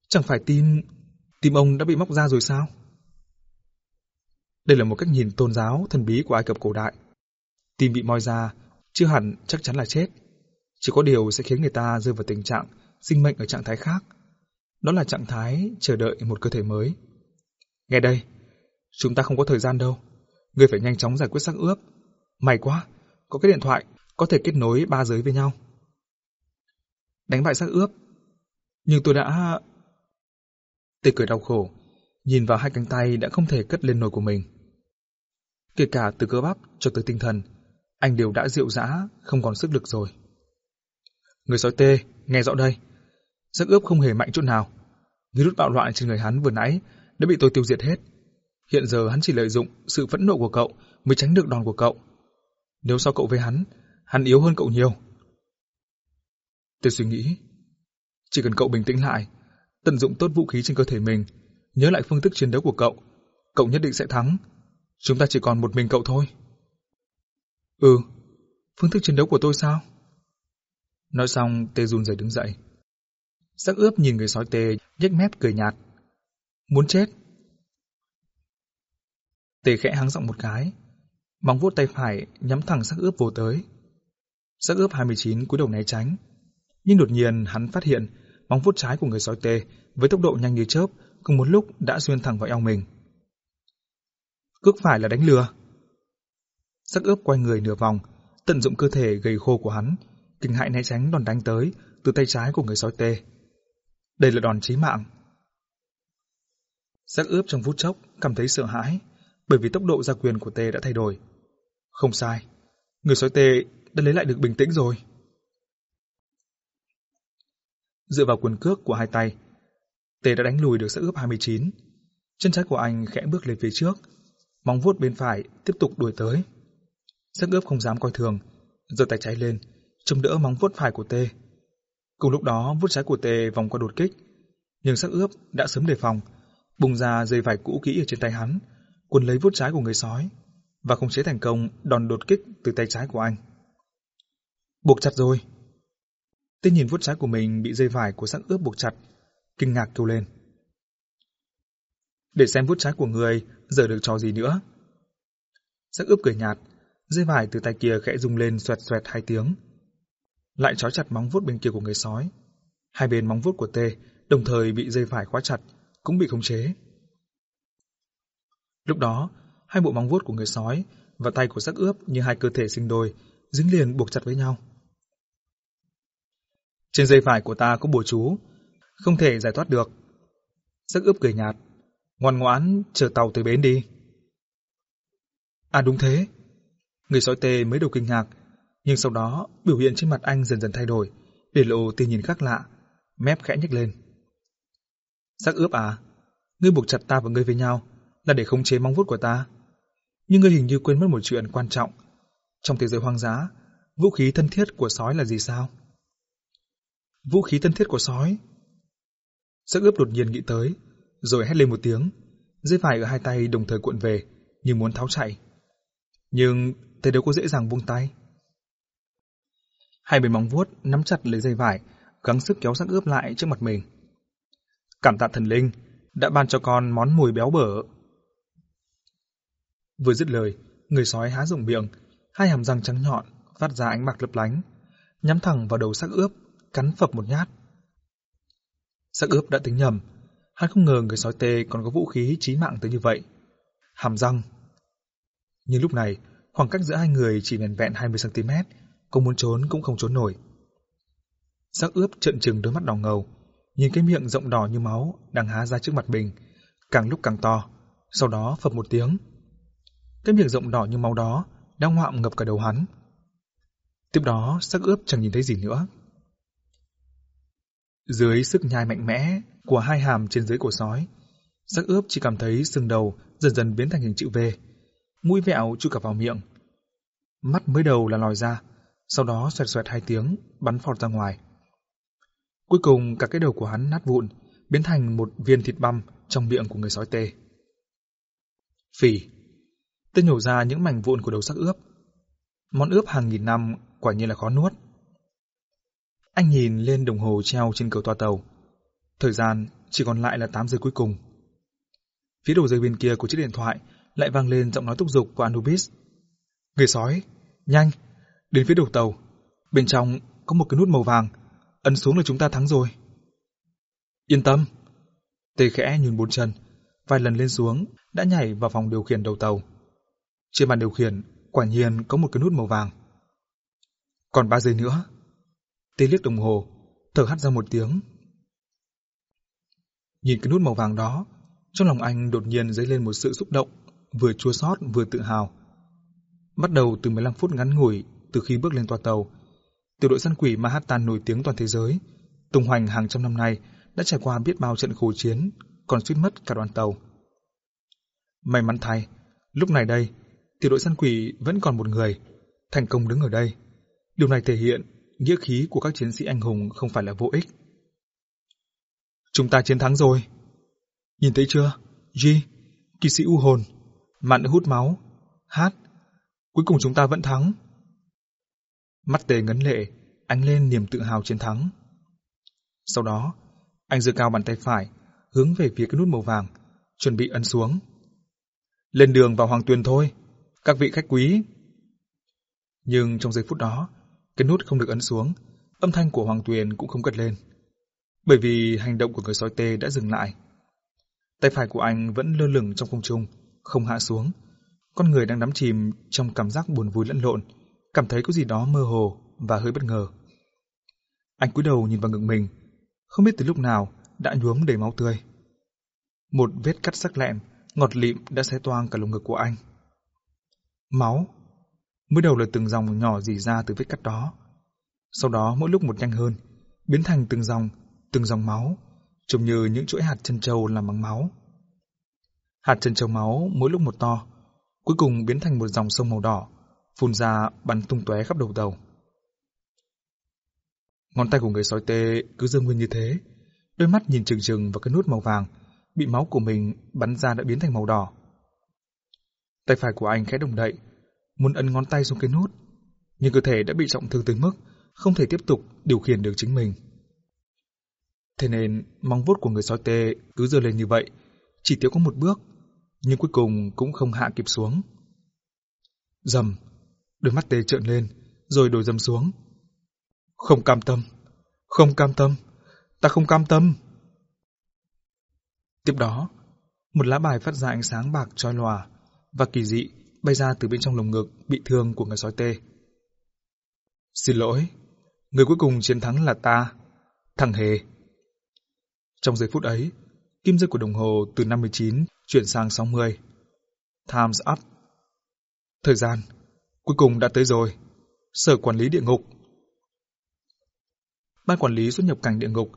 Chẳng phải tim... tim ông đã bị móc ra rồi sao? Đây là một cách nhìn tôn giáo thần bí của Ai Cập cổ đại. Tim bị moi ra, chưa hẳn chắc chắn là chết. Chỉ có điều sẽ khiến người ta rơi vào tình trạng sinh mệnh ở trạng thái khác. Đó là trạng thái chờ đợi một cơ thể mới. Nghe đây, chúng ta không có thời gian đâu. Người phải nhanh chóng giải quyết xác ướp. May quá, có cái điện thoại có thể kết nối ba giới với nhau. Đánh bại xác ướp. Nhưng tôi đã... Tê cười đau khổ, nhìn vào hai cánh tay đã không thể cất lên nổi của mình. Kể cả từ cơ bắp cho tới tinh thần, anh đều đã rượu dã, không còn sức lực rồi. Người sói tê, nghe rõ đây. Giấc ướp không hề mạnh chút nào. Virus bạo loạn trên người hắn vừa nãy đã bị tôi tiêu diệt hết. Hiện giờ hắn chỉ lợi dụng sự phẫn nộ của cậu mới tránh được đòn của cậu. Nếu so cậu với hắn, hắn yếu hơn cậu nhiều. Tôi suy nghĩ, chỉ cần cậu bình tĩnh lại, tận dụng tốt vũ khí trên cơ thể mình, nhớ lại phương thức chiến đấu của cậu, cậu nhất định sẽ thắng. Chúng ta chỉ còn một mình cậu thôi. Ừ, phương thức chiến đấu của tôi sao? Nói xong, tê run rẩy đứng dậy. Sắc ướp nhìn người sói tê, nhếch mép cười nhạt. Muốn chết. Tê khẽ hắng giọng một cái, móng vuốt tay phải nhắm thẳng sắc ướp vô tới. Sắc ướp 29 cúi đầu né tránh, nhưng đột nhiên hắn phát hiện móng vuốt trái của người sói tê với tốc độ nhanh như chớp cùng một lúc đã xuyên thẳng vào eo mình. Cước phải là đánh lừa. Sắc ướp quay người nửa vòng, tận dụng cơ thể gầy khô của hắn, kinh hại né tránh đòn đánh tới từ tay trái của người sói tê. Đây là đòn chí mạng. Sắc ướp trong phút chốc cảm thấy sợ hãi, bởi vì tốc độ gia quyền của tê đã thay đổi. Không sai, Người sói tê đã lấy lại được bình tĩnh rồi. Dựa vào quần cước của hai tay, tê đã đánh lùi được sắc ướp 29. Chân trái của anh khẽ bước lên phía trước, móng vuốt bên phải tiếp tục đuổi tới. sắc ướp không dám coi thường, giơ tay trái lên, chống đỡ móng vuốt phải của tê. Cùng lúc đó, vuốt trái của tê vòng qua đột kích, nhưng sắc ướp đã sớm đề phòng, bùng ra dây vải cũ kỹ ở trên tay hắn, quần lấy vuốt trái của người sói và không chế thành công đòn đột kích từ tay trái của anh. Buộc chặt rồi. Tê nhìn vuốt trái của mình bị dây vải của sắc ướp buộc chặt, kinh ngạc kêu lên. Để xem vuốt trái của người giờ được trò gì nữa. Sắc ướp cười nhạt, dây vải từ tay kia khẽ rung lên xoẹt xoẹt hai tiếng. Lại trói chặt móng vuốt bên kia của người sói. Hai bên móng vuốt của tê đồng thời bị dây vải khóa chặt, cũng bị khống chế. Lúc đó, hai bộ móng vuốt của người sói và tay của sắc ướp như hai cơ thể sinh đôi, dính liền buộc chặt với nhau. Trên dây vải của ta có bùa chú, không thể giải thoát được. Sắc ướp cười nhạt, ngoan ngoãn chờ tàu tới bến đi. À đúng thế. Người sói tê mới đầu kinh ngạc, nhưng sau đó biểu hiện trên mặt anh dần dần thay đổi, để lộ tia nhìn khác lạ, mép khẽ nhếch lên. Sắc ướp à? Ngươi buộc chặt ta và ngươi với nhau là để khống chế mong vuốt của ta. Nhưng ngươi hình như quên mất một chuyện quan trọng. Trong thế giới hoang dã, vũ khí thân thiết của sói là gì sao? Vũ khí thân thiết của sói? Sắc ướp đột nhiên nghĩ tới, rồi hét lên một tiếng. Dây vải ở hai tay đồng thời cuộn về, như muốn tháo chạy. Nhưng thế đâu có dễ dàng buông tay. Hai bên móng vuốt nắm chặt lấy dây vải, gắng sức kéo xác ướp lại trước mặt mình. Cảm tạ thần linh, đã ban cho con món mùi béo bở. Vừa dứt lời, người sói há rộng miệng, hai hàm răng trắng nhọn, phát ra ánh bạc lấp lánh, nhắm thẳng vào đầu xác ướp, cắn phập một nhát. Xác ướp đã tính nhầm, hắn không ngờ người sói tê còn có vũ khí chí mạng tới như vậy. Hàm răng. Nhưng lúc này, khoảng cách giữa hai người chỉ vẹn vẹn 20cm, có muốn trốn cũng không trốn nổi. sắc ướp trợn trừng đôi mắt đỏ ngầu, nhìn cái miệng rộng đỏ như máu đang há ra trước mặt mình, càng lúc càng to, sau đó phập một tiếng. Cái miệng rộng đỏ như máu đó đang ngoạm ngập cả đầu hắn. Tiếp đó, sắc ướp chẳng nhìn thấy gì nữa. Dưới sức nhai mạnh mẽ của hai hàm trên dưới của sói, sắc ướp chỉ cảm thấy sừng đầu dần dần biến thành hình chữ V, mũi vẹo chui cả vào miệng. Mắt mới đầu là lòi ra, sau đó xoẹt xoẹt hai tiếng, bắn phọt ra ngoài. Cuối cùng cả cái đầu của hắn nát vụn, biến thành một viên thịt băm trong miệng của người sói tê. Phỉ. Tên nhổ ra những mảnh vụn của đầu sắc ướp. Món ướp hàng nghìn năm quả nhiên là khó nuốt. Anh nhìn lên đồng hồ treo trên cầu toa tàu. Thời gian chỉ còn lại là 8 giờ cuối cùng. Phía đầu dây bên kia của chiếc điện thoại lại vang lên giọng nói thúc giục của Anubis. Người sói, nhanh, đến phía đầu tàu. Bên trong có một cái nút màu vàng, ấn xuống là chúng ta thắng rồi. Yên tâm. Tê khẽ nhún bốn chân, vài lần lên xuống, đã nhảy vào phòng điều khiển đầu tàu. Trên bàn điều khiển, quả nhiên có một cái nút màu vàng. Còn ba giây nữa. Tê liếc đồng hồ, thở hắt ra một tiếng. Nhìn cái nút màu vàng đó, trong lòng anh đột nhiên dấy lên một sự xúc động, vừa chua xót vừa tự hào. Bắt đầu từ 15 phút ngắn ngủi từ khi bước lên toa tàu, tiểu đội săn quỷ Manhattan nổi tiếng toàn thế giới, tung hoành hàng trăm năm nay đã trải qua biết bao trận khổ chiến, còn suýt mất cả đoàn tàu. May mắn thay, lúc này đây, tiểu đội săn quỷ vẫn còn một người, thành công đứng ở đây. Điều này thể hiện nghĩa khí của các chiến sĩ anh hùng không phải là vô ích. Chúng ta chiến thắng rồi. Nhìn thấy chưa? G, kỳ sĩ u hồn, mặn hút máu, hát. Cuối cùng chúng ta vẫn thắng. Mắt tề ngấn lệ, ánh lên niềm tự hào chiến thắng. Sau đó, anh giơ cao bàn tay phải, hướng về phía cái nút màu vàng, chuẩn bị ấn xuống. Lên đường vào Hoàng Tuyền thôi, các vị khách quý. Nhưng trong giây phút đó, cái nút không được ấn xuống, âm thanh của Hoàng Tuyền cũng không cất lên. Bởi vì hành động của người sói tê đã dừng lại. Tay phải của anh vẫn lơ lửng trong không trung, không hạ xuống. Con người đang đắm chìm trong cảm giác buồn vui lẫn lộn, cảm thấy có gì đó mơ hồ và hơi bất ngờ. Anh cúi đầu nhìn vào ngực mình, không biết từ lúc nào đã nhuốm đầy máu tươi. Một vết cắt sắc lẹm, ngọt lịm đã xé toang cả lồng ngực của anh. Máu. Mới đầu là từng dòng nhỏ dì ra từ vết cắt đó. Sau đó mỗi lúc một nhanh hơn, biến thành từng dòng, từng dòng máu, trông như những chuỗi hạt chân trâu làm bằng máu. Hạt chân trâu máu mỗi lúc một to, cuối cùng biến thành một dòng sông màu đỏ, phun ra bắn tung tóe khắp đầu tàu. Ngón tay của người sói tê cứ dơ nguyên như thế, đôi mắt nhìn trừng trừng vào cái nút màu vàng, bị máu của mình bắn ra đã biến thành màu đỏ. Tay phải của anh khẽ đồng đậy, muốn ấn ngón tay xuống cái nút, nhưng cơ thể đã bị trọng thương tới mức không thể tiếp tục điều khiển được chính mình. Thế nên móng vuốt của người sói tê cứ dơ lên như vậy, chỉ thiếu có một bước, nhưng cuối cùng cũng không hạ kịp xuống. Dầm, đôi mắt tê trợn lên, rồi đổi dầm xuống. Không cam tâm, không cam tâm, ta không cam tâm. Tiếp đó, một lá bài phát ra ánh sáng bạc trói lòa và kỳ dị bay ra từ bên trong lồng ngực bị thương của người sói tê. Xin lỗi, người cuối cùng chiến thắng là ta, thằng Hề. Trong giây phút ấy, kim dây của đồng hồ từ 59 chuyển sang 60. Time's up. Thời gian, cuối cùng đã tới rồi. Sở quản lý địa ngục. Ban quản lý xuất nhập cảnh địa ngục,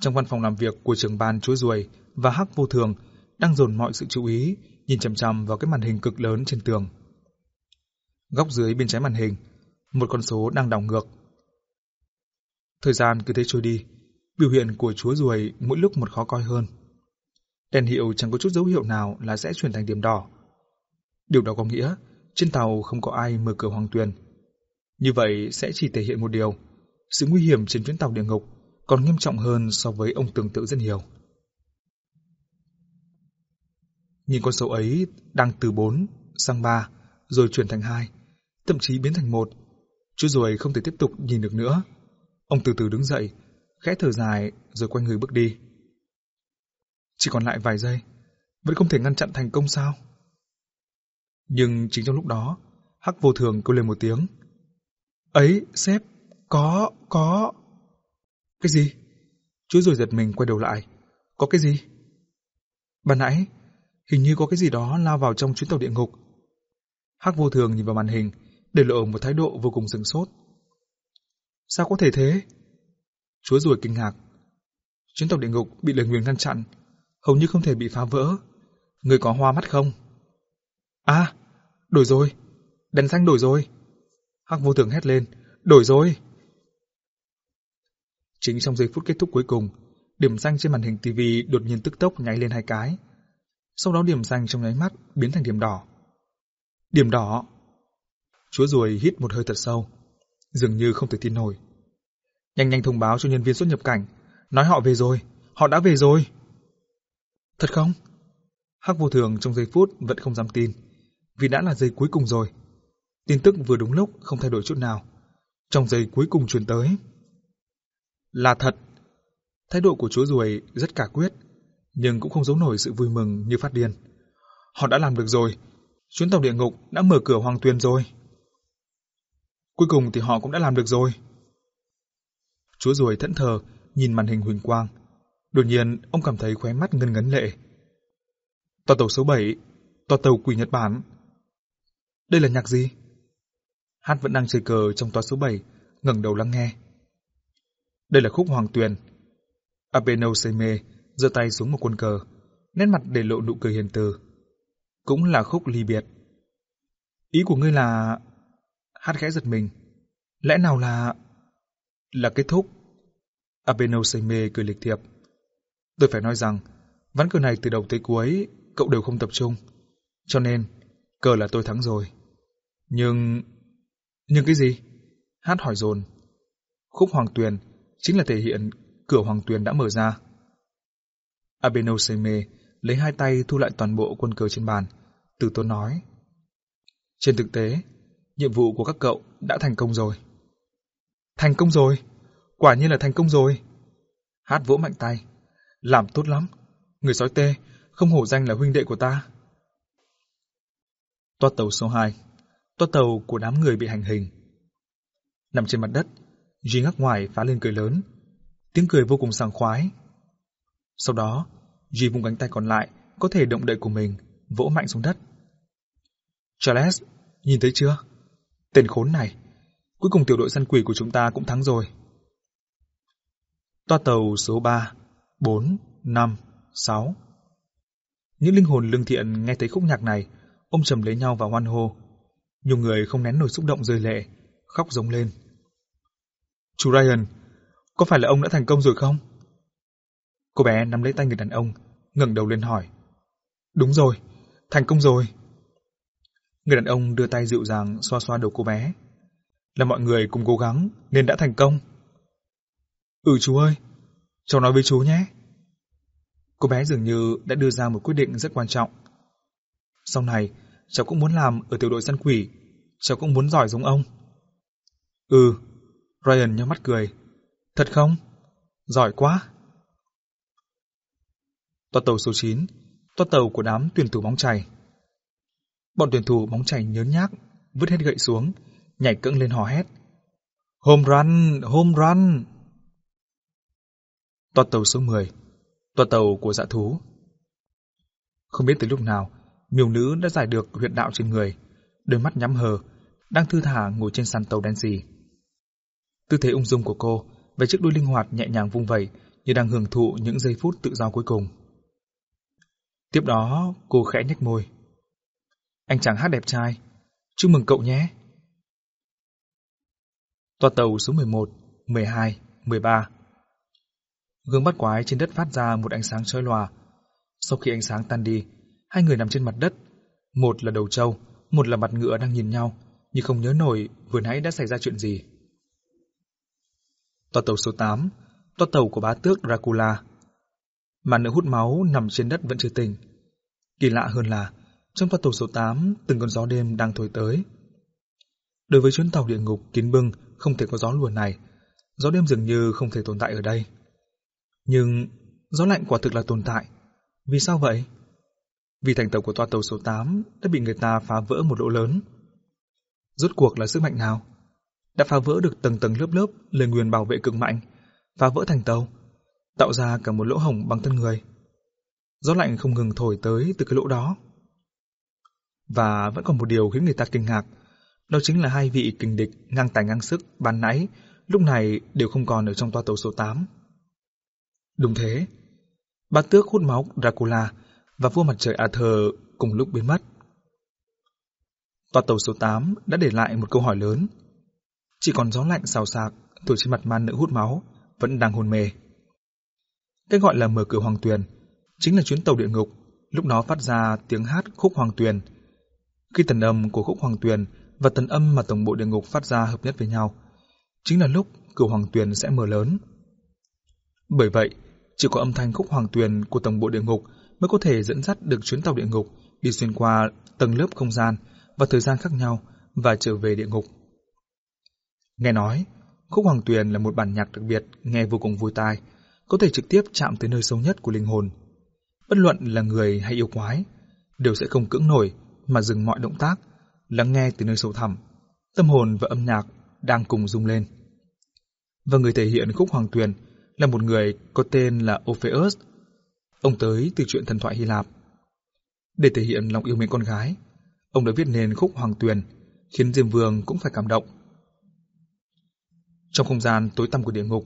trong văn phòng làm việc của trưởng ban chúa ruồi và hắc vô thường đang dồn mọi sự chú ý nhìn chằm chằm vào cái màn hình cực lớn trên tường. Góc dưới bên trái màn hình, một con số đang đảo ngược. Thời gian cứ thế trôi đi, biểu hiện của chúa ruồi mỗi lúc một khó coi hơn. Đèn hiệu chẳng có chút dấu hiệu nào là sẽ chuyển thành điểm đỏ. Điều đó có nghĩa, trên tàu không có ai mở cửa hoàng tuyền. Như vậy sẽ chỉ thể hiện một điều, sự nguy hiểm trên chuyến tàu địa ngục còn nghiêm trọng hơn so với ông tưởng tượng rất nhiều. Nhìn con số ấy đang từ 4 sang 3, rồi chuyển thành 2, thậm chí biến thành 1. Chú rồi không thể tiếp tục nhìn được nữa. Ông từ từ đứng dậy, khẽ thở dài rồi quay người bước đi. Chỉ còn lại vài giây, vẫn không thể ngăn chặn thành công sao? Nhưng chính trong lúc đó, Hắc vô thường kêu lên một tiếng. Ấy, sếp, có, có... Cái gì? Chú rồi giật mình quay đầu lại. Có cái gì? Ban nãy, hình như có cái gì đó lao vào trong chuyến tàu địa ngục. Hắc vô thường nhìn vào màn hình, để lộ một thái độ vô cùng sừng sốt. Sao có thể thế? Chúa rùa kinh ngạc. Chuyến tộc địa ngục bị lời nguyền ngăn chặn, hầu như không thể bị phá vỡ. Người có hoa mắt không? À, đổi rồi. Đèn xanh đổi rồi. Hắc vô thường hét lên. Đổi rồi. Chính trong giây phút kết thúc cuối cùng, điểm xanh trên màn hình TV đột nhiên tức tốc nháy lên hai cái. Sau đó điểm xanh trong nháy mắt biến thành điểm đỏ. Điểm đỏ. Chúa ruồi hít một hơi thật sâu, dường như không thể tin nổi. Nhanh nhanh thông báo cho nhân viên xuất nhập cảnh, nói họ về rồi, họ đã về rồi. Thật không? Hắc vô thường trong giây phút vẫn không dám tin, vì đã là giây cuối cùng rồi. Tin tức vừa đúng lúc không thay đổi chút nào. Trong giây cuối cùng truyền tới. Là thật. Thái độ của chúa ruồi rất cả quyết, nhưng cũng không giấu nổi sự vui mừng như phát điên. Họ đã làm được rồi. Chuyến tàu địa ngục đã mở cửa hoàng tuyền rồi. Cuối cùng thì họ cũng đã làm được rồi. Chúa ruồi thẫn thờ, nhìn màn hình huỳnh quang. Đột nhiên, ông cảm thấy khóe mắt ngân ngấn lệ. Tòa tàu số 7, tòa tàu quỷ Nhật Bản. Đây là nhạc gì? Hát vẫn đang chơi cờ trong tòa số 7, ngẩng đầu lắng nghe. Đây là khúc Hoàng Tuyền. Abeno Seime giơ tay xuống một quân cờ, nét mặt để lộ nụ cười hiền từ. Cũng là khúc ly biệt. Ý của ngươi là... Hát khẽ giật mình. Lẽ nào là... Là kết thúc? Abeno Seime cười lịch thiệp. Tôi phải nói rằng, ván cờ này từ đầu tới cuối, cậu đều không tập trung. Cho nên, cờ là tôi thắng rồi. Nhưng... Nhưng cái gì? Hát hỏi dồn. Khúc Hoàng Tuyền chính là thể hiện cửa Hoàng Tuyền đã mở ra. Abeno Seime lấy hai tay thu lại toàn bộ quân cờ trên bàn, từ tốn nói. Trên thực tế, nhiệm vụ của các cậu đã thành công rồi. Thành công rồi, quả nhiên là thành công rồi. Hát vỗ mạnh tay, làm tốt lắm, người sói tê, không hổ danh là huynh đệ của ta. Toa tàu số 2, toa tàu của đám người bị hành hình. Nằm trên mặt đất, Duy ngắc ngoài phá lên cười lớn, tiếng cười vô cùng sảng khoái. Sau đó, Duy vùng cánh tay còn lại có thể động đậy của mình, vỗ mạnh xuống đất. Charles, nhìn thấy chưa? Tên khốn này, cuối cùng tiểu đội săn quỷ của chúng ta cũng thắng rồi. Toa tàu số 3, 4, 5, 6 Những linh hồn lương thiện nghe thấy khúc nhạc này, ôm chầm lấy nhau và hoan hô. Nhiều người không nén nổi xúc động rơi lệ, khóc giống lên. Chú Ryan, có phải là ông đã thành công rồi không? Cô bé nắm lấy tay người đàn ông, ngẩng đầu lên hỏi. Đúng rồi, thành công rồi. Người đàn ông đưa tay dịu dàng xoa xoa đầu cô bé. Là mọi người cùng cố gắng nên đã thành công. Ừ chú ơi, cháu nói với chú nhé. Cô bé dường như đã đưa ra một quyết định rất quan trọng. Sau này, cháu cũng muốn làm ở tiểu đội săn quỷ, cháu cũng muốn giỏi giống ông. Ừ, Ryan nhắm mắt cười. Thật không? Giỏi quá. Toa tàu số 9, toa tàu của đám tuyển thủ bóng chày. Bọn tuyển thủ bóng chày nhớn nhác, vứt hết gậy xuống, nhảy cẫng lên hò hét. Home run, home run. Toa tàu số 10, toa tàu của dạ thú. Không biết từ lúc nào, miêu nữ đã giải được huyệt đạo trên người, đôi mắt nhắm hờ, đang thư thả ngồi trên sàn tàu đen xì. Tư thế ung dung của cô với chiếc đuôi linh hoạt nhẹ nhàng vung vẩy như đang hưởng thụ những giây phút tự do cuối cùng. Tiếp đó, cô khẽ nhếch môi. Anh chàng hát đẹp trai, chúc mừng cậu nhé. Toa tàu số 11, 12, 13 Gương bắt quái trên đất phát ra một ánh sáng chói lòa. Sau khi ánh sáng tan đi, hai người nằm trên mặt đất. Một là đầu trâu, một là mặt ngựa đang nhìn nhau, nhưng không nhớ nổi vừa nãy đã xảy ra chuyện gì. Toa tàu số 8, toa tàu của bá tước Dracula. Mà nữ hút máu nằm trên đất vẫn chưa tỉnh. Kỳ lạ hơn là, trong toa tàu số 8, từng con gió đêm đang thổi tới. Đối với chuyến tàu địa ngục kín bưng không thể có gió lùa này, gió đêm dường như không thể tồn tại ở đây. Nhưng gió lạnh quả thực là tồn tại. Vì sao vậy? Vì thành tàu của toa tàu số 8 đã bị người ta phá vỡ một lỗ lớn. Rốt cuộc là sức mạnh nào? Đã phá vỡ được tầng tầng lớp lớp lời nguyền bảo vệ cực mạnh, phá vỡ thành tàu, tạo ra cả một lỗ hổng bằng thân người. Gió lạnh không ngừng thổi tới từ cái lỗ đó. Và vẫn còn một điều khiến người ta kinh ngạc, đó chính là hai vị kình địch ngang tài ngang sức ban nãy, lúc này đều không còn ở trong toa tàu số 8. Đúng thế, bá tước hút máu Dracula và vua mặt trời Arthur cùng lúc biến mất. Toa tàu số 8 đã để lại một câu hỏi lớn. Chỉ còn gió lạnh xào xạc thổi trên mặt man nữ hút máu, vẫn đang hôn mê. Cái gọi là mở cửa hoàng tuyền chính là chuyến tàu địa ngục, lúc đó phát ra tiếng hát khúc hoàng tuyền. Khi tần âm của khúc hoàng tuyền và tần âm mà tổng bộ địa ngục phát ra hợp nhất với nhau, chính là lúc cửu hoàng tuyền sẽ mở lớn. Bởi vậy, chỉ có âm thanh khúc hoàng tuyền của tổng bộ địa ngục mới có thể dẫn dắt được chuyến tàu địa ngục đi xuyên qua tầng lớp không gian và thời gian khác nhau và trở về địa ngục. Nghe nói, khúc hoàng tuyền là một bản nhạc đặc biệt nghe vô cùng vui tai, có thể trực tiếp chạm tới nơi sâu nhất của linh hồn. Bất luận là người hay yêu quái, đều sẽ không cưỡng nổi mà dừng mọi động tác, lắng nghe từ nơi sâu thẳm, tâm hồn và âm nhạc đang cùng rung lên. Và người thể hiện khúc hoàng tuyền là một người có tên là Ophéus. Ông tới từ chuyện thần thoại Hy Lạp. Để thể hiện lòng yêu mến con gái, ông đã viết nên khúc hoàng tuyền, khiến Diêm Vương cũng phải cảm động. Trong không gian tối tăm của địa ngục,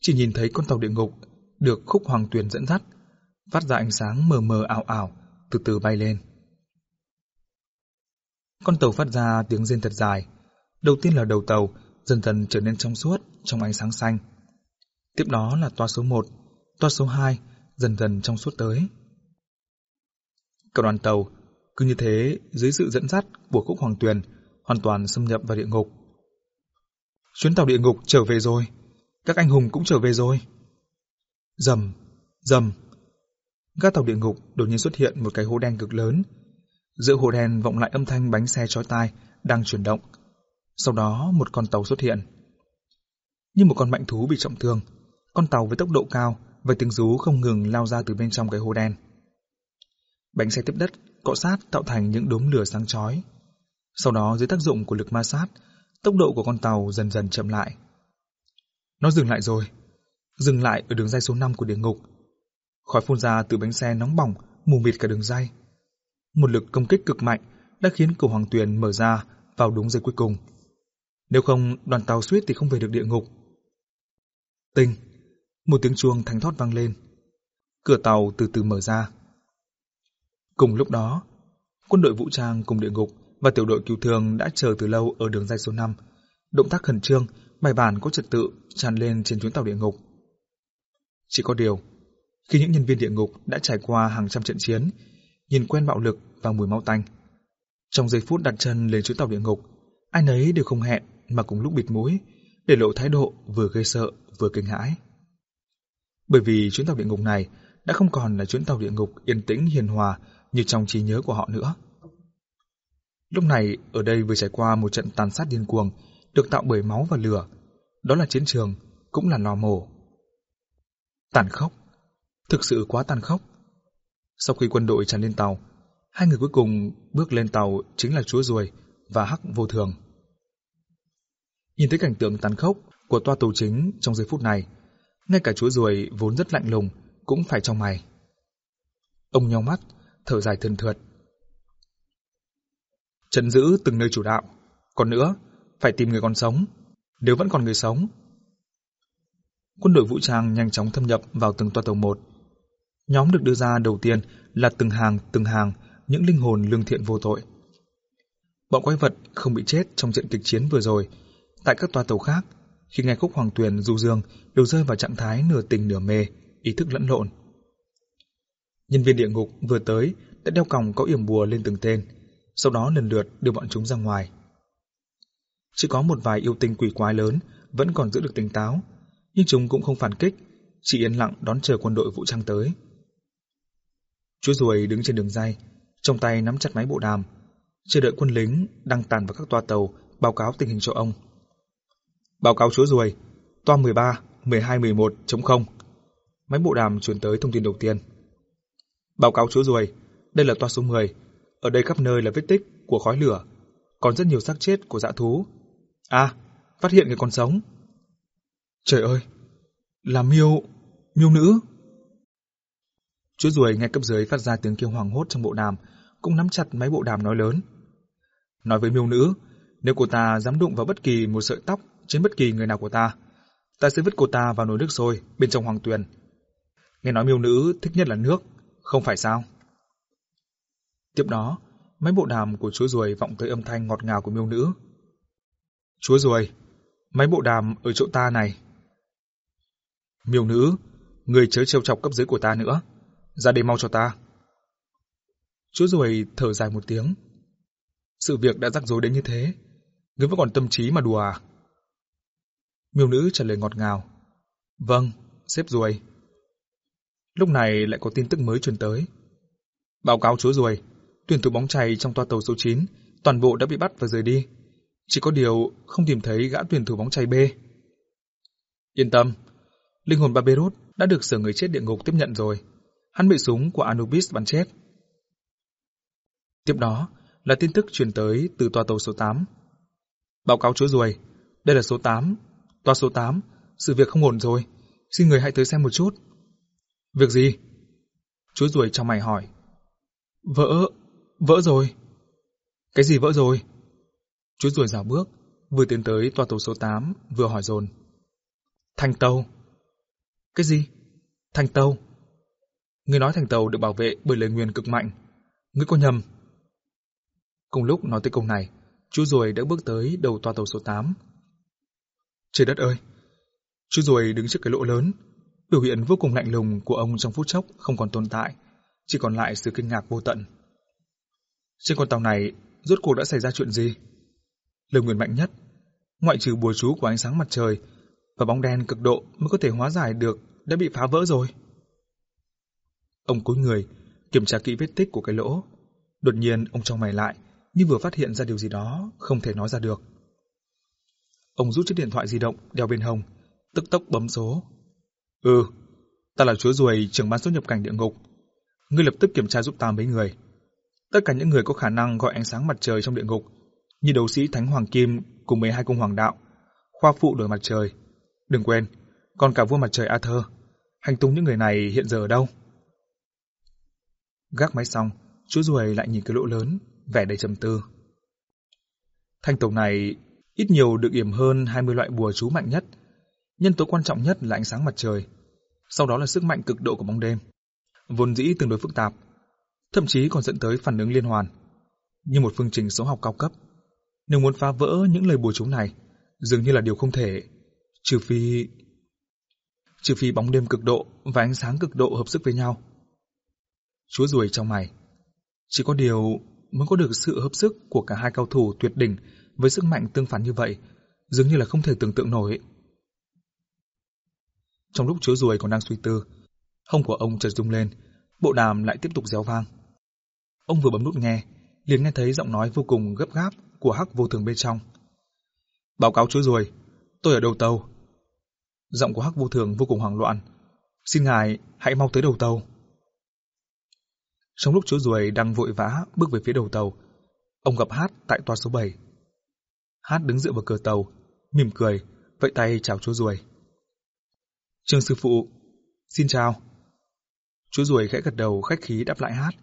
chỉ nhìn thấy con tàu địa ngục được khúc hoàng tuyền dẫn dắt, phát ra ánh sáng mờ mờ ảo ảo, từ từ bay lên. Con tàu phát ra tiếng rên thật dài. Đầu tiên là đầu tàu, dần dần trở nên trong suốt trong ánh sáng xanh. Tiếp đó là toa số 1, toa số 2, dần dần trong suốt tới. Cả đoàn tàu, cứ như thế, dưới sự dẫn dắt của khúc hoàng tuyền, hoàn toàn xâm nhập vào địa ngục. Chuyến tàu địa ngục trở về rồi, các anh hùng cũng trở về rồi. Dầm, dầm. Gác tàu địa ngục đột nhiên xuất hiện một cái hố đen cực lớn. Giữa hồ đen vọng lại âm thanh bánh xe chói tai đang chuyển động. Sau đó một con tàu xuất hiện. Như một con mạnh thú bị trọng thương, con tàu với tốc độ cao và tiếng rú không ngừng lao ra từ bên trong cái hồ đen. Bánh xe tiếp đất cọ sát tạo thành những đốm lửa sáng chói. Sau đó dưới tác dụng của lực ma sát, tốc độ của con tàu dần dần chậm lại. Nó dừng lại rồi, dừng lại ở đường dây số 5 của địa ngục. Khói phun ra từ bánh xe nóng bỏng, mù mịt cả đường dây. Một lực công kích cực mạnh đã khiến cầu hoàng tuyền mở ra vào đúng giây cuối cùng. Nếu không, đoàn tàu suýt thì không về được địa ngục. Tinh, một tiếng chuông thánh thót vang lên. Cửa tàu từ từ mở ra. Cùng lúc đó, quân đội vũ trang cùng địa ngục và tiểu đội cứu thương đã chờ từ lâu ở đường dây số 5. Động tác khẩn trương, bài bản có trật tự tràn lên trên chuyến tàu địa ngục. Chỉ có điều, khi những nhân viên địa ngục đã trải qua hàng trăm trận chiến, nhìn quen bạo lực và mùi máu tanh. Trong giây phút đặt chân lên chuyến tàu địa ngục, ai nấy đều không hẹn mà cùng lúc bịt mũi, để lộ thái độ vừa gây sợ vừa kinh hãi. Bởi vì chuyến tàu địa ngục này đã không còn là chuyến tàu địa ngục yên tĩnh hiền hòa như trong trí nhớ của họ nữa. Lúc này, ở đây vừa trải qua một trận tàn sát điên cuồng, được tạo bởi máu và lửa. Đó là chiến trường, cũng là lò mổ. Tàn khốc. Thực sự quá tàn khốc. Sau khi quân đội tràn lên tàu, hai người cuối cùng bước lên tàu chính là chúa ruồi và hắc vô thường. Nhìn thấy cảnh tượng tàn khốc của toa tù chính trong giây phút này, ngay cả chúa ruồi vốn rất lạnh lùng cũng phải trong mày. Ông nhau mắt, thở dài thân thượt. Trận giữ từng nơi chủ đạo, còn nữa, phải tìm người còn sống, nếu vẫn còn người sống. Quân đội vũ trang nhanh chóng thâm nhập vào từng toa tàu một. Nhóm được đưa ra đầu tiên là từng hàng từng hàng những linh hồn lương thiện vô tội. Bọn quái vật không bị chết trong trận kịch chiến vừa rồi. Tại các toa tàu khác, khi nghe khúc hoàng tuyền du dương đều rơi vào trạng thái nửa tình nửa mê, ý thức lẫn lộn. Nhân viên địa ngục vừa tới đã đeo còng có yểm bùa lên từng tên, sau đó lần lượt đưa bọn chúng ra ngoài. Chỉ có một vài yêu tinh quỷ quái lớn vẫn còn giữ được tỉnh táo, nhưng chúng cũng không phản kích, chỉ yên lặng đón chờ quân đội vũ trang tới chú ruồi đứng trên đường dây, trong tay nắm chặt máy bộ đàm, chờ đợi quân lính đăng tàn vào các toa tàu báo cáo tình hình cho ông. Báo cáo chúa ruồi, toa 13, 12, 11, chống không. Máy bộ đàm truyền tới thông tin đầu tiên. Báo cáo chúa ruồi, đây là toa số 10, ở đây khắp nơi là vết tích của khói lửa, còn rất nhiều xác chết của dã thú. À, phát hiện người còn sống. Trời ơi, là miêu, miêu nữ chú ruồi nghe cấp dưới phát ra tiếng kêu hoàng hốt trong bộ đàm, cũng nắm chặt máy bộ đàm nói lớn. Nói với miêu nữ, nếu cô ta dám đụng vào bất kỳ một sợi tóc trên bất kỳ người nào của ta, ta sẽ vứt cô ta vào nồi nước sôi bên trong hoàng tuyền. Nghe nói miêu nữ thích nhất là nước, không phải sao? Tiếp đó, máy bộ đàm của chúa ruồi vọng tới âm thanh ngọt ngào của miêu nữ. Chúa ruồi, máy bộ đàm ở chỗ ta này. Miêu nữ, người chớ trêu chọc cấp dưới của ta nữa. Ra đây mau cho ta. Chúa ruồi thở dài một tiếng. Sự việc đã rắc rối đến như thế. Ngươi vẫn còn tâm trí mà đùa à? Miêu nữ trả lời ngọt ngào. Vâng, xếp ruồi. Lúc này lại có tin tức mới truyền tới. Báo cáo chúa ruồi, tuyển thủ bóng chày trong toa tàu số 9, toàn bộ đã bị bắt và rời đi. Chỉ có điều không tìm thấy gã tuyển thủ bóng chày B. Yên tâm, linh hồn Barberut đã được sở người chết địa ngục tiếp nhận rồi. Hắn bị súng của Anubis bắn chết. Tiếp đó là tin tức truyền tới từ tòa tàu số 8. Báo cáo chúa ruồi, đây là số 8. tòa số 8, sự việc không ổn rồi. Xin người hãy tới xem một chút. Việc gì? Chúa ruồi trong mày hỏi. Vỡ, vỡ rồi. Cái gì vỡ rồi? Chúa ruồi dào bước, vừa tiến tới tòa tàu số 8, vừa hỏi dồn. Thành tàu. Cái gì? Thành tàu. Người nói thành tàu được bảo vệ bởi lời nguyền cực mạnh. Ngươi có nhầm. Cùng lúc nói tới câu này, chú ruồi đã bước tới đầu toa tàu số 8. Trời đất ơi! Chú ruồi đứng trước cái lỗ lớn, biểu hiện vô cùng lạnh lùng của ông trong phút chốc không còn tồn tại, chỉ còn lại sự kinh ngạc vô tận. Trên con tàu này, rốt cuộc đã xảy ra chuyện gì? Lời nguyền mạnh nhất, ngoại trừ bùa chú của ánh sáng mặt trời và bóng đen cực độ mới có thể hóa giải được đã bị phá vỡ rồi. Ông cúi người, kiểm tra kỹ vết tích của cái lỗ. Đột nhiên ông trong mày lại, như vừa phát hiện ra điều gì đó không thể nói ra được. Ông rút chiếc điện thoại di động đeo bên hông, tức tốc bấm số. Ừ, ta là chúa ruồi trưởng ban xuất nhập cảnh địa ngục. Ngươi lập tức kiểm tra giúp ta mấy người. Tất cả những người có khả năng gọi ánh sáng mặt trời trong địa ngục, như đấu sĩ Thánh Hoàng Kim cùng 12 cung hoàng đạo, khoa phụ đổi mặt trời. Đừng quên, còn cả vua mặt trời Arthur. Hành tung những người này hiện giờ ở đâu? Gác máy xong, chú ruồi lại nhìn cái lỗ lớn, vẻ đầy trầm tư. Thanh tổng này Ít nhiều được yểm hơn 20 loại bùa chú mạnh nhất. Nhân tố quan trọng nhất là ánh sáng mặt trời. Sau đó là sức mạnh cực độ của bóng đêm. Vốn dĩ tương đối phức tạp. Thậm chí còn dẫn tới phản ứng liên hoàn. Như một phương trình số học cao cấp. Nếu muốn phá vỡ những lời bùa chú này, dường như là điều không thể. Trừ phi... Trừ phi bóng đêm cực độ và ánh sáng cực độ hợp sức với nhau. Chúa ruồi trong mày. Chỉ có điều muốn có được sự hợp sức của cả hai cao thủ tuyệt đỉnh với sức mạnh tương phản như vậy, dường như là không thể tưởng tượng nổi. Trong lúc chúa ruồi còn đang suy tư, hông của ông chợt rung lên, bộ đàm lại tiếp tục réo vang. Ông vừa bấm nút nghe, liền nghe thấy giọng nói vô cùng gấp gáp của hắc vô thường bên trong. Báo cáo chúa ruồi, tôi ở đầu tàu. Giọng của hắc vô thường vô cùng hoảng loạn. Xin ngài, hãy mau tới đầu tàu. Trong lúc chú ruồi đang vội vã bước về phía đầu tàu, ông gặp Hát tại toa số 7. Hát đứng dựa vào cửa tàu, mỉm cười, vẫy tay chào chú ruồi. Trương sư phụ, xin chào. chú ruồi khẽ gật đầu khách khí đáp lại Hát,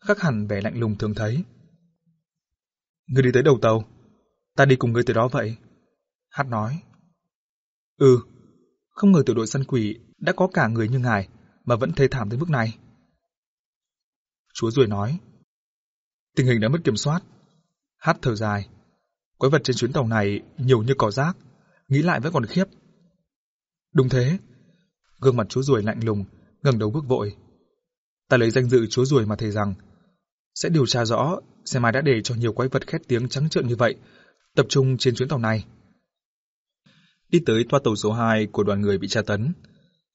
khắc hẳn vẻ lạnh lùng thường thấy. Người đi tới đầu tàu, ta đi cùng người tới đó vậy. Hát nói. Ừ, không ngờ tiểu đội săn quỷ đã có cả người như ngài mà vẫn thê thảm tới mức này. Chúa ruồi nói. Tình hình đã mất kiểm soát. Hát thở dài. Quái vật trên chuyến tàu này nhiều như cỏ rác, nghĩ lại vẫn còn khiếp. Đúng thế. Gương mặt chúa ruồi lạnh lùng, ngẩng đầu bước vội. Ta lấy danh dự chúa ruồi mà thề rằng sẽ điều tra rõ xem ai đã để cho nhiều quái vật khét tiếng trắng trợn như vậy tập trung trên chuyến tàu này. Đi tới toa tàu số 2 của đoàn người bị tra tấn,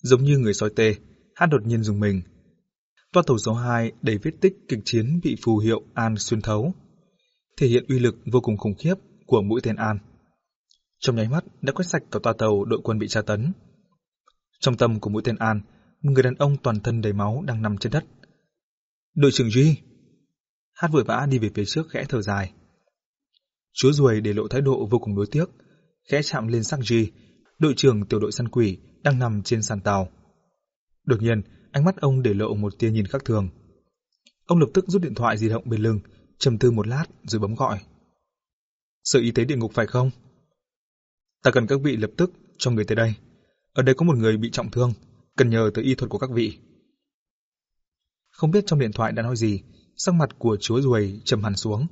giống như người soi tê, hát đột nhiên dùng mình, Toa tàu số 2 đầy vết tích kịch chiến bị phù hiệu An xuyên thấu, thể hiện uy lực vô cùng khủng khiếp của mũi tên An. Trong nháy mắt đã quét sạch cả toa tàu đội quân bị tra tấn. Trong tâm của mũi tên An, một người đàn ông toàn thân đầy máu đang nằm trên đất. Đội trưởng Duy! Hát vội vã đi về phía trước khẽ thở dài. Chúa ruồi để lộ thái độ vô cùng đối tiếc, khẽ chạm lên sắc Duy, đội trưởng tiểu đội săn quỷ đang nằm trên sàn tàu. Đột nhiên, Ánh mắt ông để lộ một tia nhìn khác thường. Ông lập tức rút điện thoại di động bên lưng, trầm tư một lát rồi bấm gọi. Sở y tế địa ngục phải không? Ta cần các vị lập tức cho người tới đây. Ở đây có một người bị trọng thương, cần nhờ tới y thuật của các vị. Không biết trong điện thoại đã nói gì, sắc mặt của chúa ruồi trầm hẳn xuống.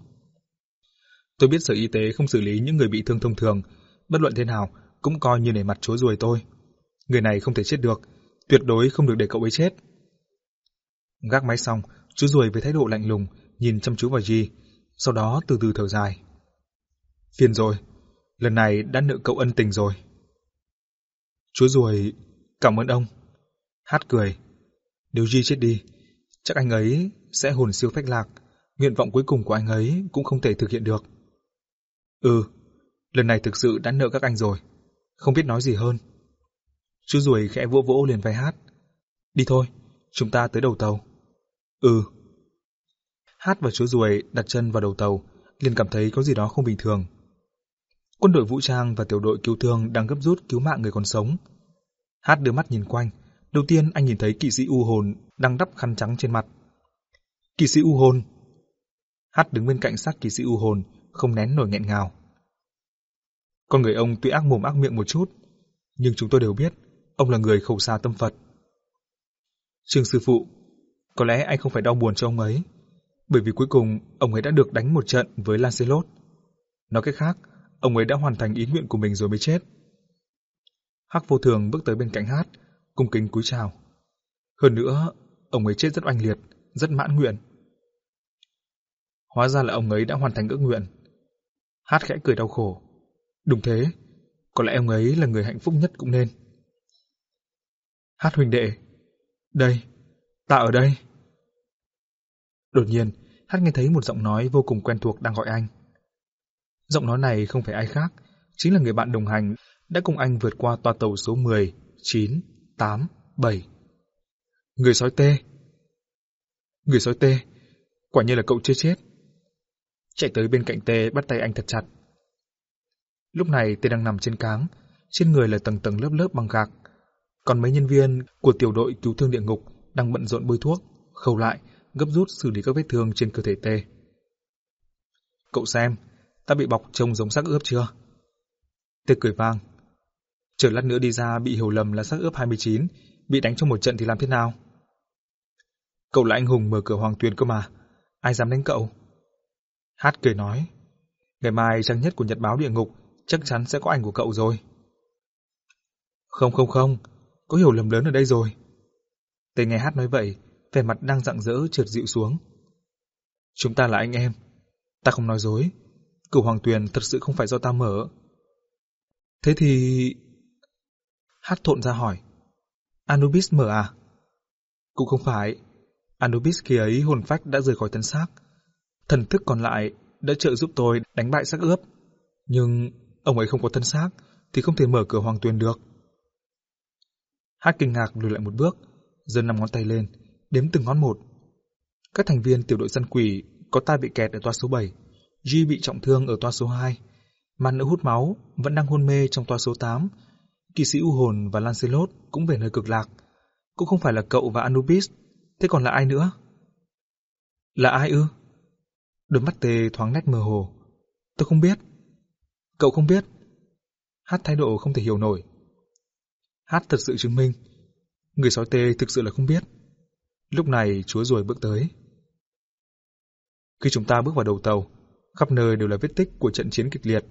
Tôi biết sở y tế không xử lý những người bị thương thông thường, bất luận thế nào cũng coi như nể mặt chúa ruồi tôi. Người này không thể chết được, tuyệt đối không được để cậu ấy chết. Gác máy xong, chú ruồi với thái độ lạnh lùng, nhìn chăm chú vào di. sau đó từ từ thở dài. Phiền rồi, lần này đã nợ cậu ân tình rồi. Chú ruồi, cảm ơn ông. Hát cười, nếu di chết đi, chắc anh ấy sẽ hồn siêu phách lạc, nguyện vọng cuối cùng của anh ấy cũng không thể thực hiện được. Ừ, lần này thực sự đã nợ các anh rồi, không biết nói gì hơn. Chú ruồi khẽ vỗ vỗ liền vai hát. Đi thôi, chúng ta tới đầu tàu. Ừ. Hát và chú ruồi đặt chân vào đầu tàu, liền cảm thấy có gì đó không bình thường. Quân đội vũ trang và tiểu đội cứu thương đang gấp rút cứu mạng người còn sống. Hát đưa mắt nhìn quanh, đầu tiên anh nhìn thấy kỵ sĩ U hồn đang đắp khăn trắng trên mặt. Kỵ sĩ U hồn. Hát đứng bên cạnh xác kỵ sĩ U hồn, không nén nổi nghẹn ngào. Con người ông tuy ác mồm ác miệng một chút, nhưng chúng tôi đều biết Ông là người khẩu xa tâm Phật. Trương sư phụ, có lẽ anh không phải đau buồn cho ông ấy, bởi vì cuối cùng ông ấy đã được đánh một trận với Lancelot. Nói cách khác, ông ấy đã hoàn thành ý nguyện của mình rồi mới chết. Hắc vô thường bước tới bên cạnh hát, cung kính cúi chào. Hơn nữa, ông ấy chết rất oanh liệt, rất mãn nguyện. Hóa ra là ông ấy đã hoàn thành ước nguyện. Hát khẽ cười đau khổ. Đúng thế, có lẽ ông ấy là người hạnh phúc nhất cũng nên. Hát huynh đệ. Đây, ta ở đây. Đột nhiên, Hát nghe thấy một giọng nói vô cùng quen thuộc đang gọi anh. Giọng nói này không phải ai khác, chính là người bạn đồng hành đã cùng anh vượt qua toa tàu số 10, 9, 8, 7. Người sói tê. Người sói tê, quả nhiên là cậu chưa chết. Chạy tới bên cạnh tê bắt tay anh thật chặt. Lúc này tê đang nằm trên cáng, trên người là tầng tầng lớp lớp băng gạc, còn mấy nhân viên của tiểu đội cứu thương địa ngục đang bận rộn bôi thuốc, khâu lại, gấp rút xử lý các vết thương trên cơ thể tê. Cậu xem, ta bị bọc trông giống xác ướp chưa? Tê cười vang. Chờ lát nữa đi ra bị hiểu lầm là xác ướp 29, bị đánh trong một trận thì làm thế nào? Cậu là anh hùng mở cửa hoàng tuyền cơ mà, ai dám đánh cậu? Hát cười nói, ngày mai trang nhất của nhật báo địa ngục chắc chắn sẽ có ảnh của cậu rồi. Không không không, có hiểu lầm lớn ở đây rồi. Tề nghe hát nói vậy, vẻ mặt đang rạng rỡ trượt dịu xuống. Chúng ta là anh em. Ta không nói dối. Cửu Hoàng Tuyền thật sự không phải do ta mở. Thế thì... Hát thộn ra hỏi. Anubis mở à? Cũng không phải. Anubis kia ấy hồn phách đã rời khỏi thân xác. Thần thức còn lại đã trợ giúp tôi đánh bại xác ướp. Nhưng ông ấy không có thân xác thì không thể mở cửa hoàng tuyền được. Hát kinh ngạc lùi lại một bước, giơ năm ngón tay lên, đếm từng ngón một. Các thành viên tiểu đội săn quỷ có ta bị kẹt ở toa số 7, G bị trọng thương ở toa số 2, Man nữ hút máu vẫn đang hôn mê trong toa số 8, kỳ sĩ U hồn và Lancelot cũng về nơi cực lạc. Cũng không phải là cậu và Anubis, thế còn là ai nữa? Là ai ư? Đôi mắt tê thoáng nét mơ hồ. Tôi không biết. Cậu không biết. Hát thái độ không thể hiểu nổi. Hát thật sự chứng minh. Người sói tê thực sự là không biết. Lúc này chúa rồi bước tới. Khi chúng ta bước vào đầu tàu, khắp nơi đều là vết tích của trận chiến kịch liệt.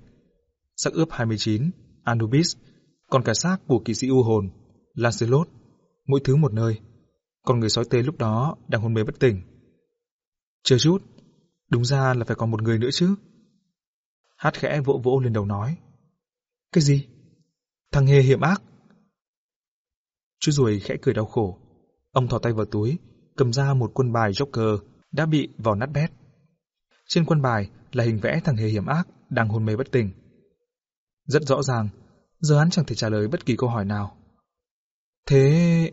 Sắc ướp 29, Anubis, còn cả xác của kỵ sĩ U hồn, Lancelot, mỗi thứ một nơi. Còn người sói tê lúc đó đang hôn mê bất tỉnh. Chờ chút, đúng ra là phải còn một người nữa chứ. Hát khẽ vỗ vỗ lên đầu nói. Cái gì? Thằng hề hiểm ác. Chú ruồi khẽ cười đau khổ. Ông thò tay vào túi, cầm ra một quân bài Joker đã bị vào nát bét. Trên quân bài là hình vẽ thằng hề hiểm ác đang hôn mê bất tỉnh. Rất rõ ràng, giờ hắn chẳng thể trả lời bất kỳ câu hỏi nào. Thế...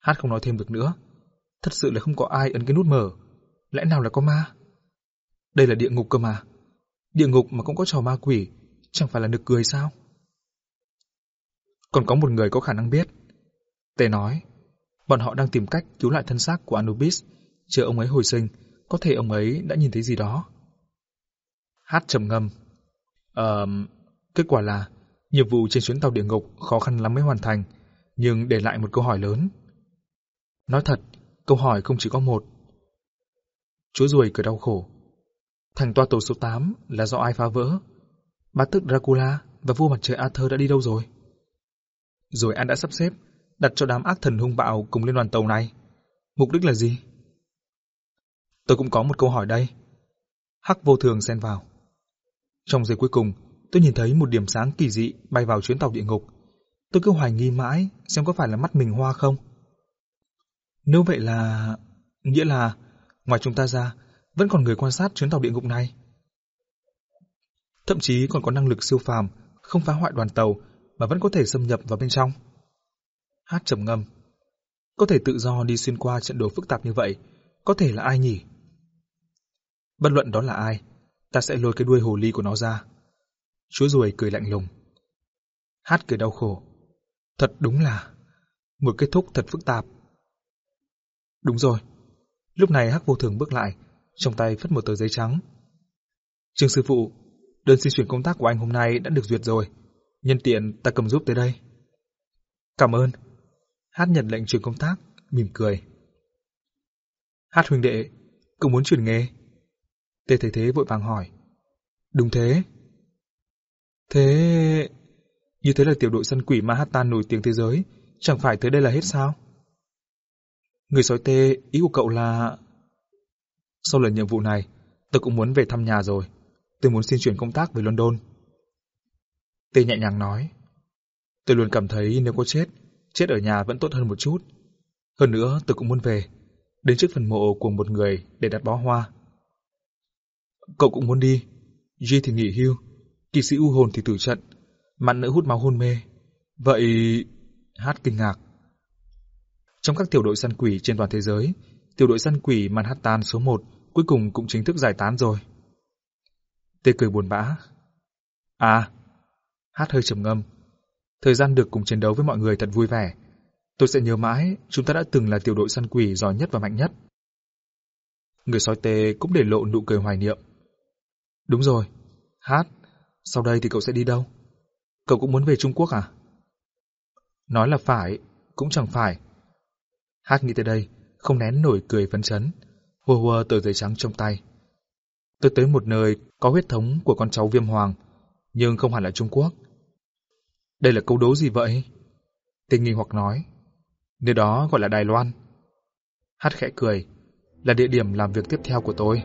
Hát không nói thêm được nữa. Thật sự là không có ai ấn cái nút mở. Lẽ nào là có ma? Đây là địa ngục cơ mà. Địa ngục mà cũng có trò ma quỷ, chẳng phải là nực cười sao? Còn có một người có khả năng biết. Tề nói, bọn họ đang tìm cách cứu lại thân xác của Anubis, chờ ông ấy hồi sinh, có thể ông ấy đã nhìn thấy gì đó. Hát trầm ngâm. Ờ, kết quả là nhiệm vụ trên chuyến tàu địa ngục khó khăn lắm mới hoàn thành, nhưng để lại một câu hỏi lớn. Nói thật, câu hỏi không chỉ có một. Chúa ruồi cười đau khổ. Thành toa tổ số 8 là do ai phá vỡ? Bá tức Dracula và vua mặt trời Arthur đã đi đâu rồi? Rồi anh đã sắp xếp đặt cho đám ác thần hung bạo cùng lên đoàn tàu này. Mục đích là gì? Tôi cũng có một câu hỏi đây. Hắc vô thường xen vào. Trong giây cuối cùng, tôi nhìn thấy một điểm sáng kỳ dị bay vào chuyến tàu địa ngục. Tôi cứ hoài nghi mãi xem có phải là mắt mình hoa không. Nếu vậy là... Nghĩa là, ngoài chúng ta ra, vẫn còn người quan sát chuyến tàu địa ngục này. Thậm chí còn có năng lực siêu phàm, không phá hoại đoàn tàu mà vẫn có thể xâm nhập vào bên trong. Hát trầm ngâm. Có thể tự do đi xuyên qua trận đồ phức tạp như vậy, có thể là ai nhỉ? Bất luận đó là ai, ta sẽ lôi cái đuôi hồ ly của nó ra. Chúa ruồi cười lạnh lùng. Hát cười đau khổ. Thật đúng là một kết thúc thật phức tạp. Đúng rồi. Lúc này Hắc vô thường bước lại, trong tay phất một tờ giấy trắng. Trương sư phụ, đơn xin chuyển công tác của anh hôm nay đã được duyệt rồi. Nhân tiện ta cầm giúp tới đây. Cảm ơn. Hát nhận lệnh trưởng công tác, mỉm cười. Hát huynh đệ, cậu muốn chuyển nghề? Tê thấy thế vội vàng hỏi. Đúng thế. Thế... Như thế là tiểu đội săn quỷ Manhattan nổi tiếng thế giới, chẳng phải tới đây là hết sao? Người sói tê, ý của cậu là... Sau lần nhiệm vụ này, tôi cũng muốn về thăm nhà rồi. Tôi muốn xin chuyển công tác về London. Tê nhẹ nhàng nói. Tôi luôn cảm thấy nếu có chết, chết ở nhà vẫn tốt hơn một chút. Hơn nữa tôi cũng muốn về, đến trước phần mộ của một người để đặt bó hoa. Cậu cũng muốn đi. Duy thì nghỉ hưu, kỳ sĩ u hồn thì tử trận, mặn nữ hút máu hôn mê. Vậy... Hát kinh ngạc. Trong các tiểu đội săn quỷ trên toàn thế giới, tiểu đội săn quỷ Manhattan số 1 cuối cùng cũng chính thức giải tán rồi. Tê cười buồn bã. À, Hát hơi trầm ngâm. Thời gian được cùng chiến đấu với mọi người thật vui vẻ. Tôi sẽ nhớ mãi chúng ta đã từng là tiểu đội săn quỷ giỏi nhất và mạnh nhất. Người sói tê cũng để lộ nụ cười hoài niệm. Đúng rồi. Hát, sau đây thì cậu sẽ đi đâu? Cậu cũng muốn về Trung Quốc à? Nói là phải, cũng chẳng phải. Hát nghĩ tới đây, không nén nổi cười phấn chấn, hùa hùa tờ giấy trắng trong tay. Tôi tới một nơi có huyết thống của con cháu viêm hoàng, nhưng không hẳn là Trung Quốc. Đây là câu đố gì vậy? Tình nghi hoặc nói. Nơi đó gọi là Đài Loan. Hát khẽ cười, là địa điểm làm việc tiếp theo của tôi.